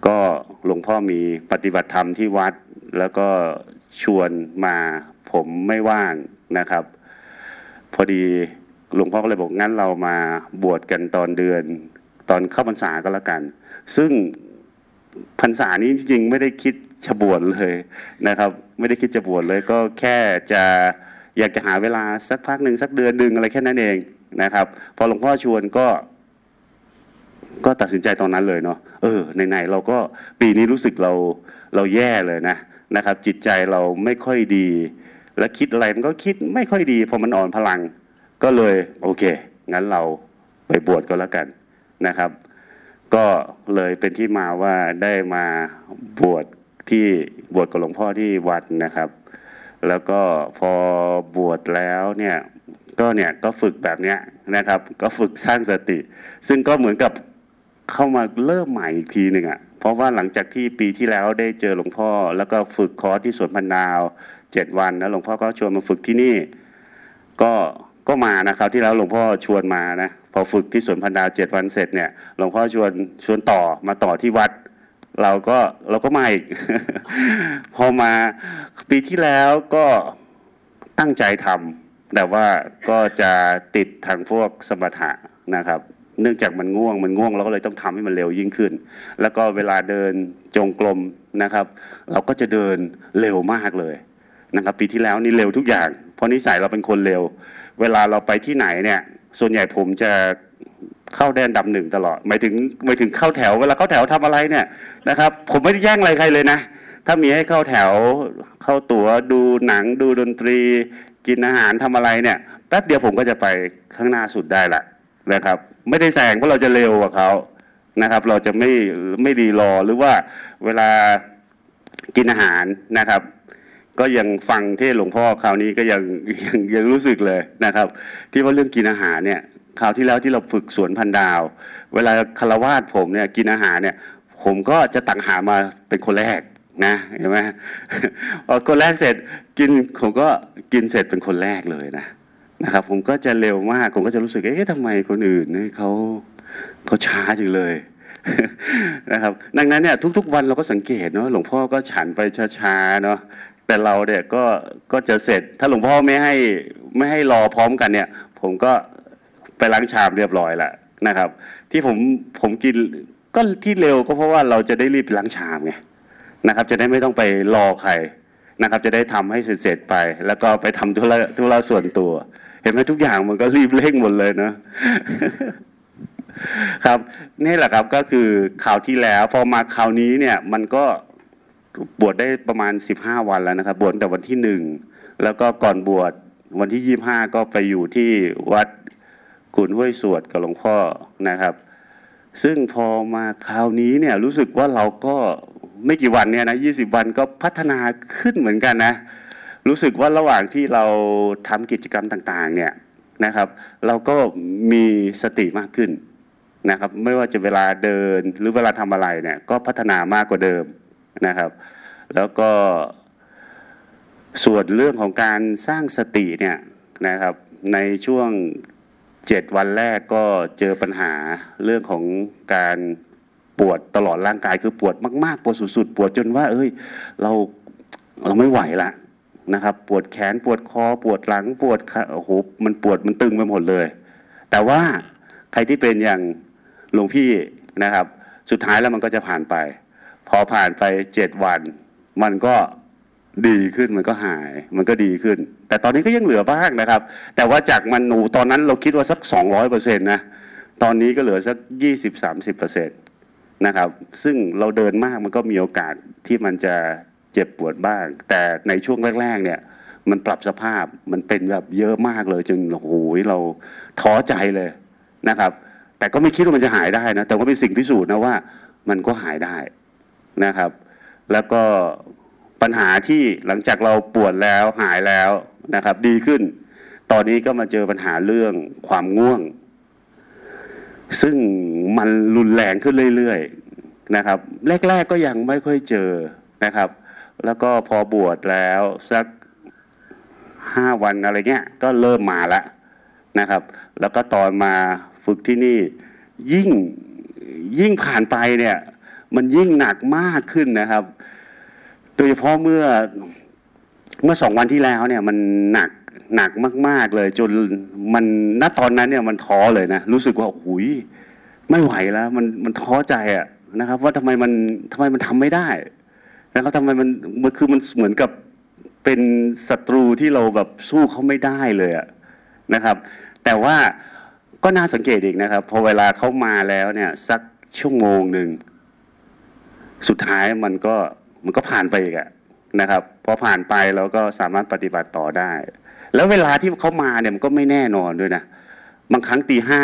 ก็หลวงพ่อมีปฏิบัติธรรมที่วัด แล้วก็ชวนมาผมไม่ว่างนะครับ พอดีหลวงพ่อก็เลยบอกงั้นเรามาบวชกันตอนเดือนตอนเข้าพรรษาก็แล้วกัน ซึ่งพรรษานี้จริงๆไม่ได้คิดจะบวชเลยนะครับ ไม่ได้คิดจะบวชเลยก็แค่จะ อยากจะหาเวลาสักพักหนึ่งสักเดือนหนึ่งอะไรแค่นั้นเองนะครับ พอหลวงพ่อชวนก็ก็ตัดสินใจตอนนั้นเลยเนาะเออไหนๆเราก็ปีนี้รู้สึกเราเราแย่เลยนะนะครับ จิตใจเราไม่ค่อยดี และคิดอะไรมันก็คิดไม่ค่อยดีพอมันอ่อนพลัง ก็เลยโอเค งั้นเราไปบวชก็แล้วกันนะครับ ก็เลยเป็นที่มาว่าได้มาบวชที่บวชกับหลวงพ่อที่วัดนะครับ แล้วก็พอบวชแล้วเนี่ยก็เนี่ยก็ฝึกแบบเนี้ยนะครับ ก็ฝึกสร้างสติ ซึ่งก็เหมือนกับเข้ามาเริ่มใหม่อีกทีหนึ่งอะ่ะเพราะว่าหลังจากที่ปีที่แล้วได้เจอหลวงพ่อ แล้วก็ฝึกคอร์สที่สวนพันดาวเจ็ดวันแล้วหลวงพ่อก็ชวนมาฝึกที่นี่ ก็ก็มานะครับ ที่แล้วหลวงพ่อชวนมานะพอฝึกที่สวนพันดาวเจ็ดวันเสร็จเนี่ยหลวงพ่อชวนชวนต่อมาต่อที่วัด เราก็เราก็มาอีก พอมาปีที่แล้วก็ตั้งใจทำแต่ว่าก็จะติดทางพวกสมถะนะครับ เนื่องจากมันง่วงมันง่วงเราก็เลยต้องทำให้มันเร็วยิ่งขึ้น แล้วก็เวลาเดินจงกรมนะครับ เราก็จะเดินเร็วมากเลยนะครับ ปีที่แล้วนี่เร็วทุกอย่าง เพราะนิสัยเราเป็นคนเร็ว เวลาเราไปที่ไหนเนี่ย ส่วนใหญ่ผมจะ เข้าแดนดับหนึ่งตลอดหมายถึงหมายถึงเข้าแถวเวลาเข้าแถวทำอะไรเนี่ยนะครับ ผมไม่ได้แย่งอะไรใครเลยนะ ถ้ามีให้เข้าแถวเข้าตั๋วดูหนังดูดนตรี กินอาหารทำอะไรเนี่ยแป๊บเดียวผมก็จะไปข้างหน้าสุดได้ละนะครับ ไม่ได้แซงเพราะเราจะเร็วกว่าเขานะครับ เราจะไม่ไม่รีรอหรือว่าเวลากินอาหารนะครับ ก็ยังฟังเที่หลวงพ่อคราวนี้ก็ยังยังยังรู้สึกเลยนะครับ ที่ว่าเรื่องกินอาหารเนี่ย คราวที่แล้วที่เราฝึกสวนพันดาว เวลาคารวาสผมเนี่ยกินอาหารเนี่ย ผมก็จะตักหามาเป็นคนแรกนะเห็นไหมพอคนแรกเสร็จกินผมก็กินเสร็จเป็นคนแรกเลยนะนะครับ ผมก็จะเร็วมากผมก็จะรู้สึกเอ๊ะทำไมคนอื่นเนี่ยเขาเขาช้าจังเลยนะครับดังนั้นเนี่ยทุกๆวันเราก็สังเกตเนาะหลวงพ่อก็ฉันไปช้าๆเนาะแต่เราเนี่ยก็ก็จะเสร็จถ้าหลวงพ่อไม่ให้ไม่ให้รอพร้อมกันเนี่ย ผมก็ ไปล้างชามเรียบร้อยแล้วนะครับ ที่ผมผมกินก็ที่เร็วก็เพราะว่าเราจะได้รีบไปล้างชามไงนะครับ จะได้ไม่ต้องไปรอใครนะครับ จะได้ทำให้เสร็จๆไป แล้วก็ไปทำธุระธุระส่วนตัว เห็นไหมทุกอย่างมันก็รีบเร่งหมดเลยนะครับนี่แหละครับก็คือข่าวที่แล้วพอมาข่าวนี้เนี่ยมันก็บวชได้ประมาณสิบห้าวันแล้วนะครับ บวชแต่วันที่หนึ่งแล้วก็ก่อนบวชวันที่ยี่ห้าก็ไปอยู่ที่วัด กุนห้วยสวดกับหลวงพ่อนะครับ ซึ่งพอมาคราวนี้เนี่ยรู้สึกว่าเราก็ไม่กี่วันเนี่ยนะยี่สิบวันก็พัฒนาขึ้นเหมือนกันนะ รู้สึกว่าระหว่างที่เราทำกิจกรรมต่างๆเนี่ยนะครับ เราก็มีสติมากขึ้นนะครับ ไม่ว่าจะเวลาเดินหรือเวลาทำอะไรเนี่ยก็พัฒนามากกว่าเดิมนะครับ แล้วก็ส่วนเรื่องของการสร้างสติเนี่ยนะครับในช่วง เจ็ดวันแรกก็เจอปัญหาเรื่องของการปวดตลอดร่างกายคือปวดมากๆ ปวดสุดๆ ปวดจนว่า เอ้ย เราเราไม่ไหวละนะครับ ปวดแขนปวดคอ ปวดหลังปวดขาโอ้โหมันปวดมันตึงไปหมดเลย แต่ว่าใครที่เป็นอย่างหลวงพี่นะครับ สุดท้ายแล้วมันก็จะผ่านไป พอผ่านไปเจ็ดวัน มันก็ ดีขึ้นมันก็หาย มันก็ดีขึ้น แต่ตอนนี้ก็ยังเหลือบ้างนะครับ แต่ว่าจากมันหนูตอนนั้นเราคิดว่าสักสองร้อยเปอร์เซ็นต์นะตอนนี้ก็เหลือสักยี่สิบสามสิบเปอร์เซ็นต์นะครับ ซึ่งเราเดินมากมันก็มีโอกาสที่มันจะเจ็บปวดบ้าง แต่ในช่วงแรก ๆ เนี่ย มันปรับสภาพมันเป็นแบบเยอะมากเลยจนโอ้โหเราท้อใจเลยนะครับ แต่ก็ไม่คิดว่ามันจะหายได้นะแต่ว่าเป็นสิ่งพิสูจน์นะว่า มันก็หายได้นะครับ แล้วก็ ปัญหาที่หลังจากเราปวดแล้วหายแล้วนะครับ ดีขึ้น ตอนนี้ก็มาเจอปัญหาเรื่องความง่วง ซึ่งมันรุนแรงขึ้นเรื่อยๆนะครับ แรก ๆก็ยังไม่ค่อยเจอนะครับ แล้วก็พอบวชแล้วสักห้าวันอะไรเงี้ยก็เริ่มมาแล้วนะครับ แล้วก็ตอนมาฝึกที่นี่ยิ่งยิ่งผ่านไปเนี่ย มันยิ่งหนักมากขึ้นนะครับ โดยเฉพาะเมื่อเมื่อสองวันที่แล้วเนี่ยมันหนักหนักมาก ๆ เลย จนมันณตอนนั้นเนี่ยมันท้อเลยนะรู้สึกว่าหุยไม่ไหวแล้ว มันมันท้อใจอะนะครับ ว่าทำไมมันทำไมมันทำไม่ได้นะครับทำไมมันมันคือมันเหมือนกับเป็นศัตรูที่เราแบบสู้เขาไม่ได้เลยอะนะครับ แต่ว่าก็น่าสังเกตอีกนะครับ พอเวลาเขามาแล้วเนี่ย สักชั่วโมงหนึ่ง สุดท้ายมันก็ มันก็ผ่านไปอีกอะนะครับพอผ่านไปเราก็สามารถปฏิบัติต่อได้ แล้วเวลาที่เขามาเนี่ยมันก็ไม่แน่นอนด้วยนะบางครั้งตีห้า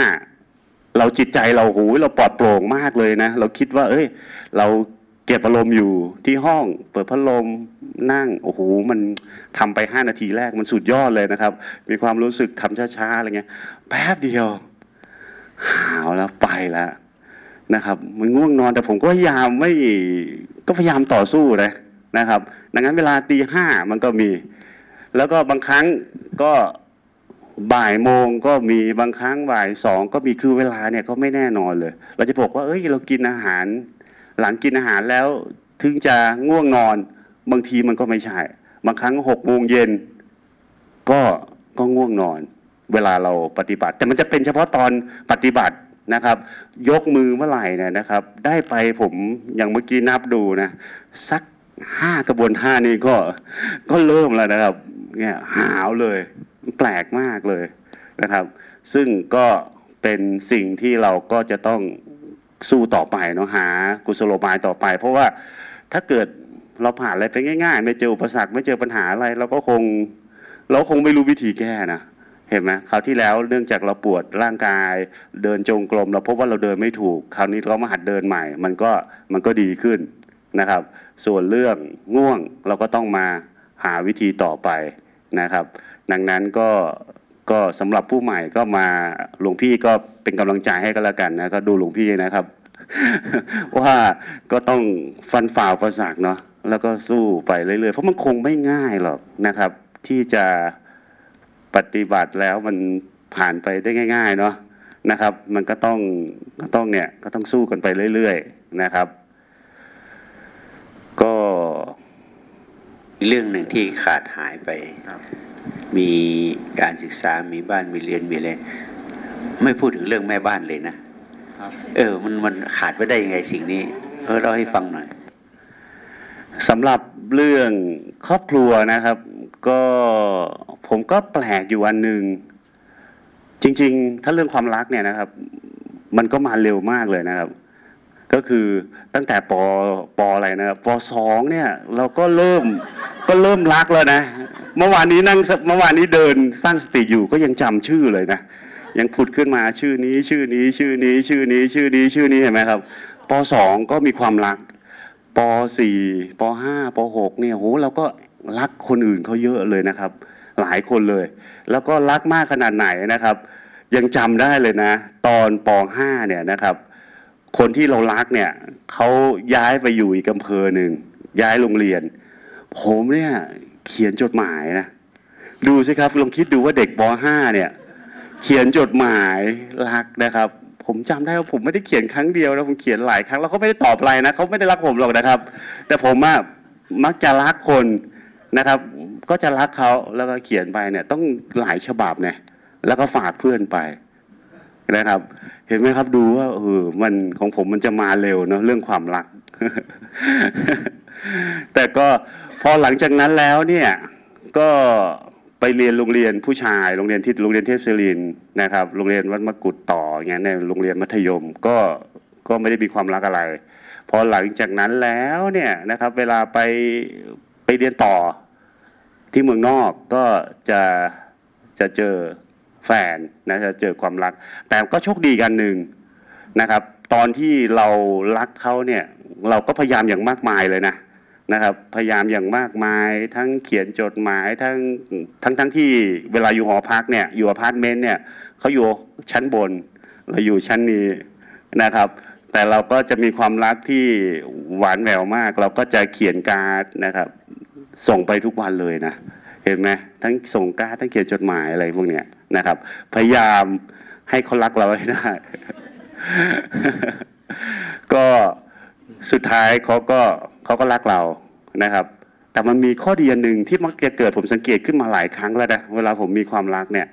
เราจิตใจเราหูเราปลอดโปร่งมากเลยนะเราคิดว่า เอ้ย เราเก็บอารมณ์อยู่ที่ห้อง เปิดพัดลมนั่งโอ้โหมันทำไปห้านาทีแรกมันสุดยอดเลยนะครับ มีความรู้สึกทำช้าๆอะไรเงี้ย แป๊บเดียว หาวแล้วไปแล้วนะครับ มันง่วงนอนแต่ผมก็พยายามไม่ ก็พยายามต่อสู้นะนะครับดังนั้นเวลาตีห้ามันก็มี แล้วก็บางครั้งก็บ่ายโมงก็มีบางครั้งบ่ายสองก็มีคือเวลาเนี่ยก็ไม่แน่นอนเลย เราจะบอกว่าเอ้ยเรากินอาหาร หลังกินอาหารแล้วถึงจะง่วงนอน บางทีมันก็ไม่ใช่ บางครั้งหกโมงเย็นก็ก็ง่วงนอน เวลาเราปฏิบัติ แต่มันจะเป็นเฉพาะตอนปฏิบัติ นะครับ ยกมือเมื่อไหร่เนี่ยนะครับ ได้ไปผมอย่างเมื่อกี้นับดูนะสักห้ากระบวนท่านี้ก็ก็เริ่มแล้วนะครับเนี่ยหาวเลยแปลกมากเลยนะครับ ซึ่งก็เป็นสิ่งที่เราก็จะต้องสู้ต่อไปเนาะหากุศโลบายต่อไป เพราะว่าถ้าเกิดเราผ่านอะไรไปง่าย ๆ ไม่เจออุปสรรคไม่เจอปัญหาอะไร เราก็คง เราคงไม่รู้วิธีแก้นะ เห็นไหมคราวที่แล้วเนื่องจากเราปวดร่างกาย เดินจงกรมเราพบว่าเราเดินไม่ถูก คราวนี้เรามาหัดเดินใหม่ มันก็มันก็ดีขึ้นนะครับ ส่วนเรื่องง่วงเราก็ต้องมาหาวิธีต่อไปนะครับ ดังนั้นก็ก็สำหรับผู้ใหม่ก็มาหลวงพี่ก็เป็นกำลังใจให้ก็แล้วกันนะก็ดูหลวงพี่นะครับ ว่าก็ต้องฟันฝ่าประสรรคเนาะแล้วก็สู้ไปเรื่อยๆ เพราะมันคงไม่ง่ายหรอกนะครับ ที่จะ ปฏิบัติแล้วมันผ่านไปได้ง่าย ๆ เนาะนะครับ มันก็ต้องก็ต้องเนี่ยก็ต้องสู้กันไปเรื่อยๆนะครับ ก็เรื่องหนึ่งที่ขาดหายไป มีการศึกษามีบ้านมีเรียนมีอะไรไม่พูดถึงเรื่องแม่บ้านเลยนะเออ มันมันขาดไปได้ยังไงสิ่งนี้เออเราให้ฟังหน่อยสำหรับเรื่องครอบครัวนะครับ ก็ผมก็แปลกอยู่วันหนึ่งจริง ๆ ถ้าเรื่องความรักเนี่ยนะครับ มันก็มาเร็วมากเลยนะครับ ก็คือตั้งแต่ปปอะไรนะครับปสองเนี่ย เราก็เริ่มก็เริ่มรักแล้วนะ เมื่อวานนี้นั่งเมื่อวานนี้เดินสร้างสติอยู่ก็ยังจำชื่อเลยนะยังผุดขึ้นมาชื่อนี้ชื่อนี้ชื่อนี้ชื่อนี้ชื่อนี้ชื่อนี้เห็นไหมครับปสองก็มีความรักปสี่ปห้าปหกเนี่ยโหเราก็ รักคนอื่นเขาเยอะเลยนะครับ หลายคนเลย แล้วก็รักมากขนาดไหนนะครับ ยังจำได้เลยนะ ตอนป .5 เนี่ยนะครับ คนที่เรารักเนี่ยเขาย้ายไปอยู่อีกอำเภอหนึ่งย้ายโรงเรียน ผมเนี่ยเขียนจดหมายนะดูสิครับลองคิดดูว่าเด็กป .5 เนี่ย เขียนจดหมายรักนะครับ ผมจำได้ว่าผมไม่ได้เขียนครั้งเดียวนะผมเขียนหลายครั้งแล้วเขาไม่ได้ตอบอะไรนะเขาไม่ได้รักผมหรอกนะครับ แต่ผมอะมักจะรักคน นะครับ ก็จะรักเขาแล้วก็เขียนไปเนี่ย ต้องหลายฉบับเนี่ย แล้วก็ฝากเพื่อนไปนะครับ เห็นไหมครับดูว่าเออมันของผมมันจะมาเร็วเนาะเรื่องความรัก แต่ก็พอหลังจากนั้นแล้วเนี่ย ก็ไปเรียนโรงเรียนผู้ชายโรงเรียนที่โรงเรียนเทพศิรินนะครับ โรงเรียนวัดมะกุฎต่ออย่างเงี้ยในโรงเรียนมัธยมก็ก็ไม่ได้มีความรักอะไร พอหลังจากนั้นแล้วเนี่ยนะครับ เวลาไป ไปเรียนต่อที่เมืองนอกก็จะจะเจอแฟนนะจะเจอความรัก แต่ก็โชคดีกันหนึ่งนะครับ ตอนที่เรารักเขาเนี่ยเราก็พยายามอย่างมากมายเลยนะนะครับ พยายามอย่างมากมายทั้งเขียนจดหมายทั้งทั้งทั้งที่เวลาอยู่หอพักเนี่ยอยู่อพาร์ตเมนต์เนี่ยเขาอยู่ชั้นบนเราอยู่ชั้นนี้นะครับ แต่เราก็จะมีความรักที่หวานแหววมาก เราก็จะเขียนการ์ดนะครับ ส่งไปทุกวันเลยนะ เห็นไหมทั้งส่งการ์ดทั้งเขียนจดหมายอะไรพวกเนี้ยนะครับ พยายามให้เขารักเราให้ได้ ก็สุดท้ายเขาก็เขาก็รักเรานะครับ แต่มันมีข้อดีอันหนึ่งที่มักจะเกิดผมสังเกตขึ้นมาหลายครั้งแล้วนะเวลาผมมีความรักเนี่ย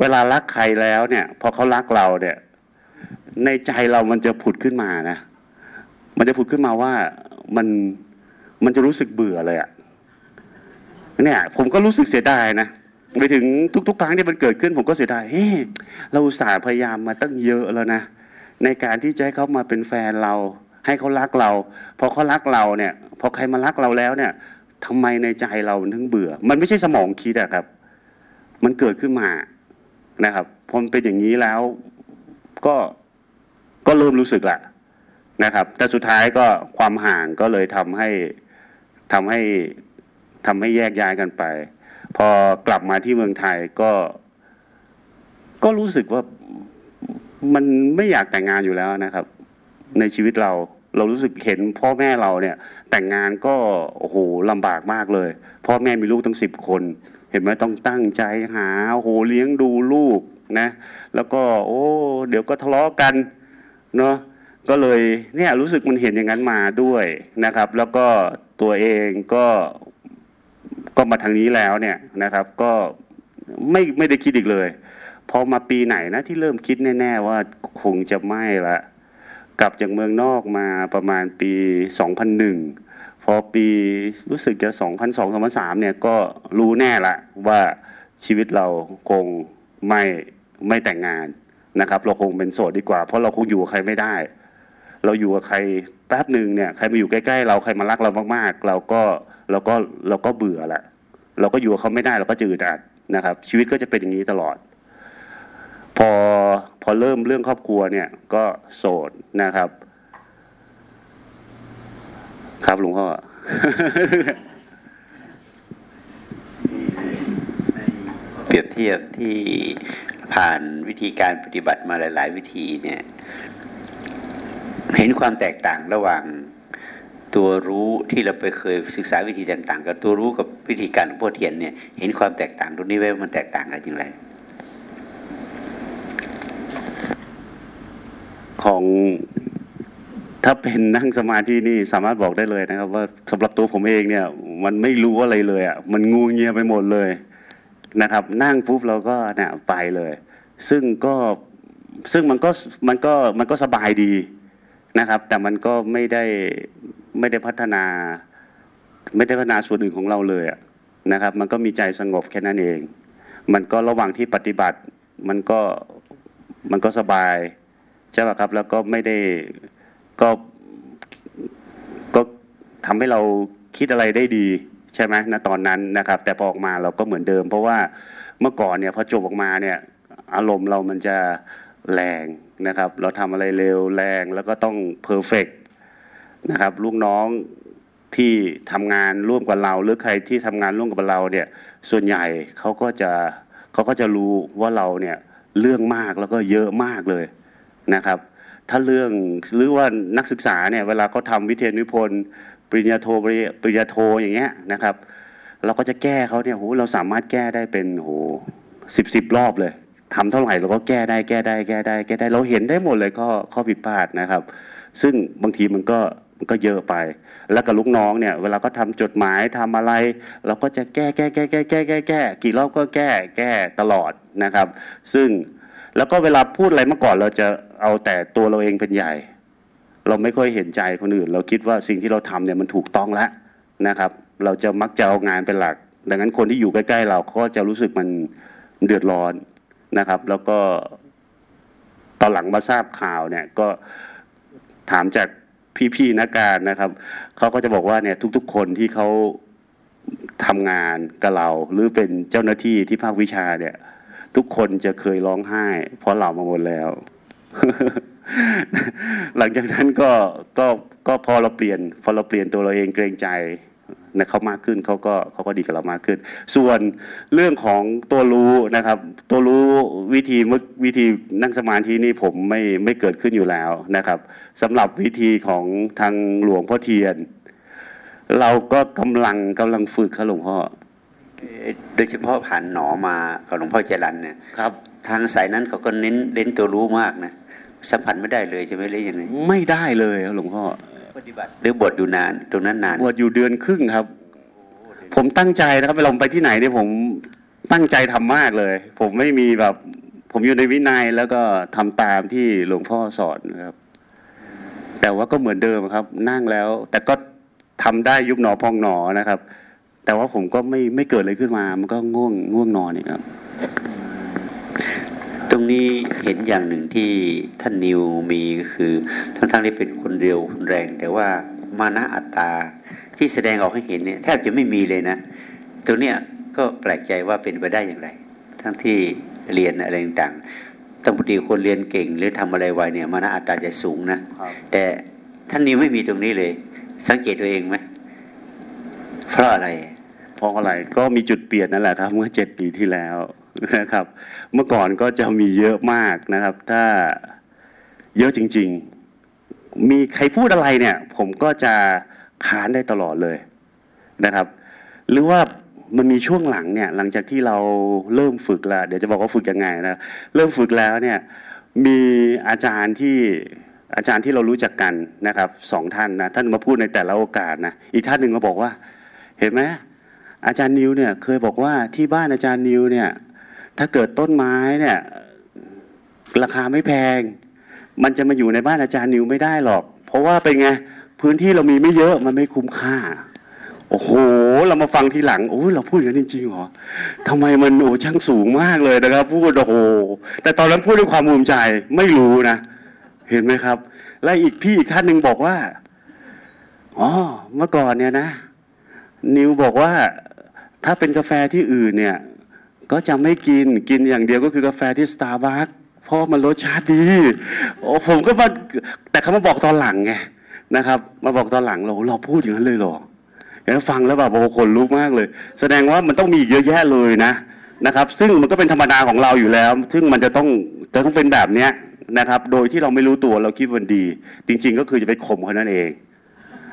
เวลารักใครแล้วเนี่ย พอเขารักเราเนี่ย ในใจเรามันจะผุดขึ้นมานะ มันจะผุดขึ้นมาว่ามันมันจะรู้สึกเบื่อเลยอะ เนี่ยผมก็รู้สึกเสียดายนะไปถึงทุกๆครั้งที่มันเกิดขึ้น ผมก็เสียดายเฮ้เราอุตส่าห์พยายามมาตั้งเยอะแล้วนะในการที่จะให้เขามาเป็นแฟนเรา ให้เขารักเราพอเขารักเราเนี่ยพอใครมารักเราแล้วเนี่ยทำไมในใจเรามันถึงเบื่อ มันไม่ใช่สมองคิดอะครับ มันเกิดขึ้นมานะครับพอมันเป็นอย่างนี้แล้วก็ก็เริ่มรู้สึกแหละนะครับ แต่สุดท้ายก็ความห่างก็เลยทำให้ทำให้ ทำให้แยกย้ายกันไป พอกลับมาที่เมืองไทยก็ ก็รู้สึกว่ามันไม่อยากแต่งงานอยู่แล้วนะครับ ในชีวิตเราเรารู้สึกเห็นพ่อแม่เราเนี่ย แต่งงานก็โอ้โหลำบากมากเลย พ่อแม่มีลูกตั้งสิบคน เห็นไหมต้องตั้งใจหาโอ้โหเลี้ยงดูลูกนะ แล้วก็ โอ้ เดี๋ยวก็ทะเลาะกันเนาะก็เลยเนี่ยรู้สึกมันเห็นอย่างนั้นมาด้วยนะครับ แล้วก็ตัวเองก็ ก็มาทางนี้แล้วเนี่ยนะครับ ก็ไม่ไม่ได้คิดอีกเลยพอมาปีไหนนะที่เริ่มคิดแน่ ๆ ว่าคงจะไม่ละกลับจากเมืองนอกมาประมาณปี 2001 พอปีรู้สึกจะ 2002 2003 เนี่ยก็รู้แน่ละว่าชีวิตเราคงไม่ไม่แต่งงานนะครับ เราคงเป็นโสดดีกว่า เพราะเราคงอยู่กับใครไม่ได้ เราอยู่กับใครแป๊บหนึ่งเนี่ยใครมาอยู่ใกล้ ๆ เราใครมารักเรามากๆ เราก็ เราก็เราก็เบื่อแหละเราก็อยู่กับเขาไม่ได้เราก็จะอึดอัดนะครับ ชีวิตก็จะเป็นอย่างนี้ตลอด พอพอเริ่มเรื่องครอบครัวเนี่ย ก็โสดนะครับ ครับหลวงพ่อเปรียบเทียบที่ผ่านวิธีการปฏิบัติมาหลาย ๆ วิธีเนี่ย เห็นความแตกต่างระหว่าง ตัวรู้ที่เราไปเคยศึกษาวิธีต่างๆ กับตัวรู้กับวิธีการของพ่อเทียนเนี่ยเห็นความแตกต่างตรงนี้ไว้มันแตกต่างกันอย่างไรของถ้าเป็นนั่งสมาธินี่สามารถบอกได้เลยนะครับ ว่าสำหรับตัวผมเองเนี่ย มันไม่รู้อะไรเลยอะมันงูเงียไปหมดเลยนะครับ นั่งปุ๊บเราก็เนี่ยไปเลย ซึ่งก็ซึ่งมันก็มันก็มันก็สบายดีนะครับ แต่มันก็ไม่ได้ ไม่ได้พัฒนา ไม่ได้พัฒนาส่วนอื่นของเราเลยนะครับ มันก็มีใจสงบแค่นั้นเอง มันก็ระหว่างที่ปฏิบัติ มันก็มันก็สบายใช่ป่ะครับ แล้วก็ไม่ได้ก็ก็ทำให้เราคิดอะไรได้ดีใช่ไหมณตอนนั้นนะครับ แต่พอออกมาเราก็เหมือนเดิม เพราะว่าเมื่อก่อนเนี่ยพอจบออกมาเนี่ย อารมณ์เรามันจะแรงนะครับ เราทำอะไรเร็วแรงแล้วก็ต้องเพอร์เฟก นะครับ ลูกน้องที่ทำงานร่วมกับเรา หรือใครที่ทำงานร่วมกับเราเนี่ยส่วนใหญ่เขาก็จะเขาก็จะรู้ว่าเราเนี่ยเรื่องมากแล้วก็เยอะมากเลยนะครับ ถ้าเรื่องหรือว่านักศึกษาเนี่ยเวลาเขาทำวิทยานิพนธ์ปริญญาโทปริญญาปริญญาโทอย่างเงี้ยนะครับ เราก็จะแก้เขาเนี่ยโหเราสามารถแก้ได้เป็นโหสิบสิบรอบเลยทำเท่าไหร่เราก็แก้ได้แก้ได้แก้ได้แก้ได้เราเห็นได้หมดเลยข้อข้อผิดพลาดนะครับ ซึ่งบางทีมันก็ ก็เยอะไป แล้วกับลูกน้องเนี่ยเวลาก็ทำจดหมายทำอะไร เราก็จะแก้แก้แก้แก้แก้แก้แก้กี่รอบก็แก้แก้ตลอดนะครับ ซึ่งแล้วก็เวลาพูดอะไรเมื่อก่อนเราจะเอาแต่ตัวเราเองเป็นใหญ่ เราไม่ค่อยเห็นใจคนอื่น เราคิดว่าสิ่งที่เราทำเนี่ยมันถูกต้องแล้วนะครับ เราจะมักจะเอางานเป็นหลัก ดังนั้นคนที่อยู่ใกล้ๆเราก็จะรู้สึกมันเดือดร้อนนะครับ แล้วก็ตอนหลังมาทราบข่าวเนี่ยก็ถามจาก พี่ๆนักการนะครับเขาก็จะบอกว่าเนี่ยทุกๆคนที่เขาทำงานกับเรา หรือเป็นเจ้าหน้าที่ที่ภาควิชาเนี่ย ทุกคนจะเคยร้องไห้ เพราะเรามาหมดแล้ว หลังจากนั้นก็ก็ก็พอเราเปลี่ยน พอเราเปลี่ยนตัวเราเองเกรงใจ นะเขามากขึ้นเขาก็เขาก็ดีกับเรามากขึ้น ส่วนเรื่องของตัวรู้นะครับ ตัวรู้วิธีมึกวิธีนั่งสมาธินี่ผมไม่ไม่เกิดขึ้นอยู่แล้วนะครับสำหรับวิธีของทางหลวงพ่อเทียน เราก็กำลังกำลังฝึกครับหลวงพ่อเอ่อโดยเฉพาะผ่านหนอมากับหลวงพ่อจรันเนี่ยครับ ทางสายนั้นเขาก็เน้นเน้นตัวรู้มากนะสัมผัสไม่ได้เลยใช่ไหมหรือยังไงไม่ได้เลยครับหลวงพ่อ ปฏิบัติหรือบทอยู่นานตรงนั้นนานบวชอยู่เดือนครึ่งครับ ผมตั้งใจนะครับเวลาไปที่ไหนเนี่ยผมตั้งใจทำมากเลย ผมไม่มีแบบ ผมอยู่ในวินัยแล้วก็ทำตามที่หลวงพ่อสอนนะครับ แต่ว่าก็เหมือนเดิมครับ นั่งแล้ว แต่ก็ทำได้ยุบหนอพองหนอนะครับ แต่ว่าผมก็ไม่ไม่เกิดอะไรขึ้นมา มันก็ง่วงง่วงนอนนี่ครับ รงนี้เห็นอย่างหนึ่งที่ท่านนิวมีก็คือทั้งทั้งๆที่เป็นคนเร็วคนแรง แต่ว่ามานะอัตตาที่แสดงออกให้เห็นเนี่ยแทบจะไม่มีเลยนะตรงเนี้ยก็แปลกใจว่าเป็นไปได้อย่างไร ทั้งที่เรียนอะไรต่างๆตั้งปกติคนเรียนเก่ง หรือทำอะไรไวเนี่ยมานะอัตตาจะสูงนะครับแต่ท่านนิวไม่มีตรงนี้เลย สังเกตตัวเองไหมเพราะอะไรเพราะอะไรก็มีจุดเปลี่ยนนั่นแหละครับเมื่อเจ็ดปีที่แล้ว นะครับ เมื่อก่อนก็จะมีเยอะมากนะครับ ถ้าเยอะจริง ๆ มีใครพูดอะไรเนี่ย ผมก็จะค้านได้ตลอดเลยนะครับ หรือว่ามันมีช่วงหลังเนี่ย หลังจากที่เราเริ่มฝึกแล้วเดี๋ยวจะบอกว่าฝึกยังไงนะเริ่มฝึกแล้วเนี่ย มีอาจารย์ที่อาจารย์ที่เรารู้จักกันนะครับสองท่านนะท่านมาพูดในแต่ละโอกาสนะอีกท่านหนึ่งก็บอกว่า เห็นไหมอาจารย์นิวเนี่ยเคยบอกว่าที่บ้านอาจารย์นิวเนี่ย ถ้าเกิดต้นไม้เนี่ยราคาไม่แพง มันจะมาอยู่ในบ้านอาจารย์นิวไม่ได้หรอก เพราะว่าเป็นไงพื้นที่เรามีไม่เยอะมันไม่คุ้มค่า โอ้โห เรามาฟังทีหลังโอ้ยเราพูดอย่างนั้นจริงๆเหรอทำไมมันโอ้ช่างสูงมากเลยนะครับ พูดโอ้โหแต่ตอนนั้นพูดด้วยความภูมิใจไม่รู้นะเห็นไหมครับ และอีกพี่อีกท่านหนึ่งบอกว่าอ๋อเมื่อก่อนเนี่ยนะ นิวบอกว่าถ้าเป็นกาแฟที่อื่นเนี่ย ก็จะไม่กินกินอย่างเดียวก็คือกาแฟที่สตาร์บัคเพราะมันรสชาติดีโอ้ผมก็มาแต่เขามาบอกตอนหลังไงนะครับ มาบอกตอนหลังเราเราพูดอย่างนั้นเลยหรออย่างฟังแล้วแบบโอ้โหขนลุกมากเลย แสดงว่ามันต้องมีเยอะแยะเลยนะนะครับ ซึ่งมันก็เป็นธรรมดาของเราอยู่แล้ว ซึ่งมันจะต้องจะต้องเป็นแบบเนี้ยนะครับ โดยที่เราไม่รู้ตัวเราคิดมันดี จริง ๆ ก็คือจะไปข่มเขานั่นเอง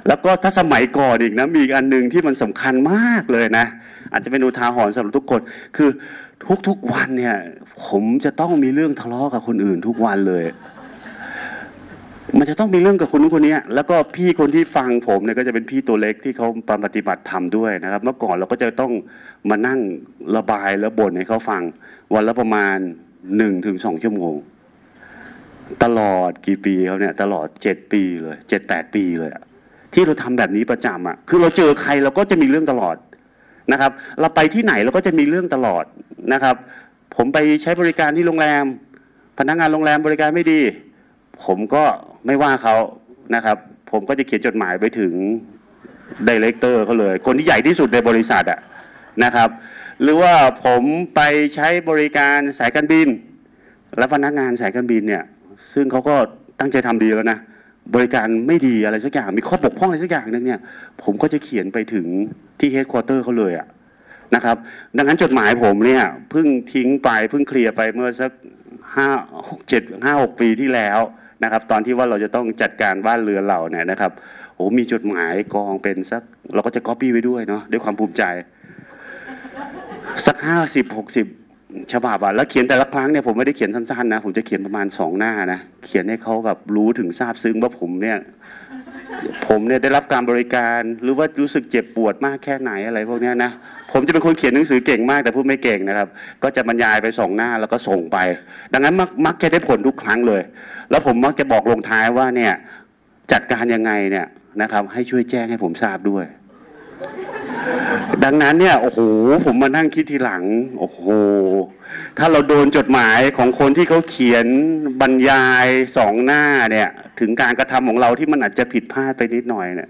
แล้วก็ถ้าสมัยก่อนอีกนะมีอีกอันหนึ่งที่มันสำคัญมากเลยนะ อาจจะเป็นอุทาหรณ์สำหรับทุกคน คือทุกๆวันเนี่ย ผมจะต้องมีเรื่องทะเลาะกับคนอื่นทุกวันเลย มันจะต้องมีเรื่องกับคนนู้นคนนี้แล้วก็พี่คนที่ฟังผมเนี่ยก็จะเป็นพี่ตัวเล็กที่เขาปฏิบัติธรรมด้วยนะครับ เมื่อก่อนเราก็จะต้องมานั่งระบายแล้วบ่นให้เขาฟัง วันละประมาณหนึ่งถึงสองชั่วโมงตลอดกี่ปีเขาเนี่ยตลอดเจ็ดปีเลยเจ็ดแปดปีเลยอะที่เราทำแบบนี้ประจำอะคือเราเจอใครเราก็จะมีเรื่องตลอด นะครับ เราไปที่ไหนเราก็จะมีเรื่องตลอดนะครับ ผมไปใช้บริการที่โรงแรม พนักงานโรงแรมบริการไม่ดี ผมก็ไม่ว่าเขานะครับ ผมก็จะเขียนจดหมายไปถึงดีเลกเตอร์เขาเลย คนที่ใหญ่ที่สุดในบริษัทอะนะครับ หรือว่าผมไปใช้บริการสายการบิน และพนักงานสายการบินเนี่ย ซึ่งเขาก็ตั้งใจทำดีแล้วนะ บริการไม่ดีอะไรสักอย่าง มีข้อบกพร่องอะไรสักอย่างหนึงเนี่ย ผมก็จะเขียนไปถึงที่เฮดค q u เตอร์เขาเลยอะนะครับ ดังนั้นจดหมายผมเนี่ยเพิ่งทิ้งไปเพิ่งเคลียร์ไปเมื่อสักห้าหกเจ็ดห้าหกปีที่แล้วนะครับ ตอนที่ว่าเราจะต้องจัดการบ้านเรือนเราเนี่ยนะครับโอ้มีจดหมายกองเป็นสัก เราก็จะก๊อปปี้ไว้ด้วยเนาะด้วยความภูมิใจ สักห้าสิบหกสิบ ฉบับอะแล้วเขียนแต่ละครั้งเนี่ยผมไม่ได้เขียนสั้นๆนะผมจะเขียนประมาณสองหน้านะเขียนให้เขาแบบรู้ถึงทราบซึ้งว่าผมเนี่ย ผมเนี่ยได้รับการบริการหรือว่ารู้สึกเจ็บปวดมากแค่ไหนอะไรพวกเนี้ยนะผมจะเป็นคนเขียนหนังสือเก่งมากแต่พูดไม่เก่งนะครับ ก็จะบรรยายไปสองหน้าแล้วก็ส่งไป ดังนั้นมักมักจะได้ผลทุกครั้งเลย แล้วผมมักจะบอกลงท้ายว่าเนี่ยจัดการยังไงเนี่ยนะครับ ให้ช่วยแจ้งให้ผมทราบด้วย ดังนั้นเนี่ยโอ้โหผมมานั่งคิดทีหลัง โอ้โห ถ้าเราโดนจดหมายของคนที่เขาเขียนบรรยายสองหน้าเนี่ย ถึงการกระทำของเราที่มันอาจจะผิดพลาดไปนิดหน่อยเนี่ย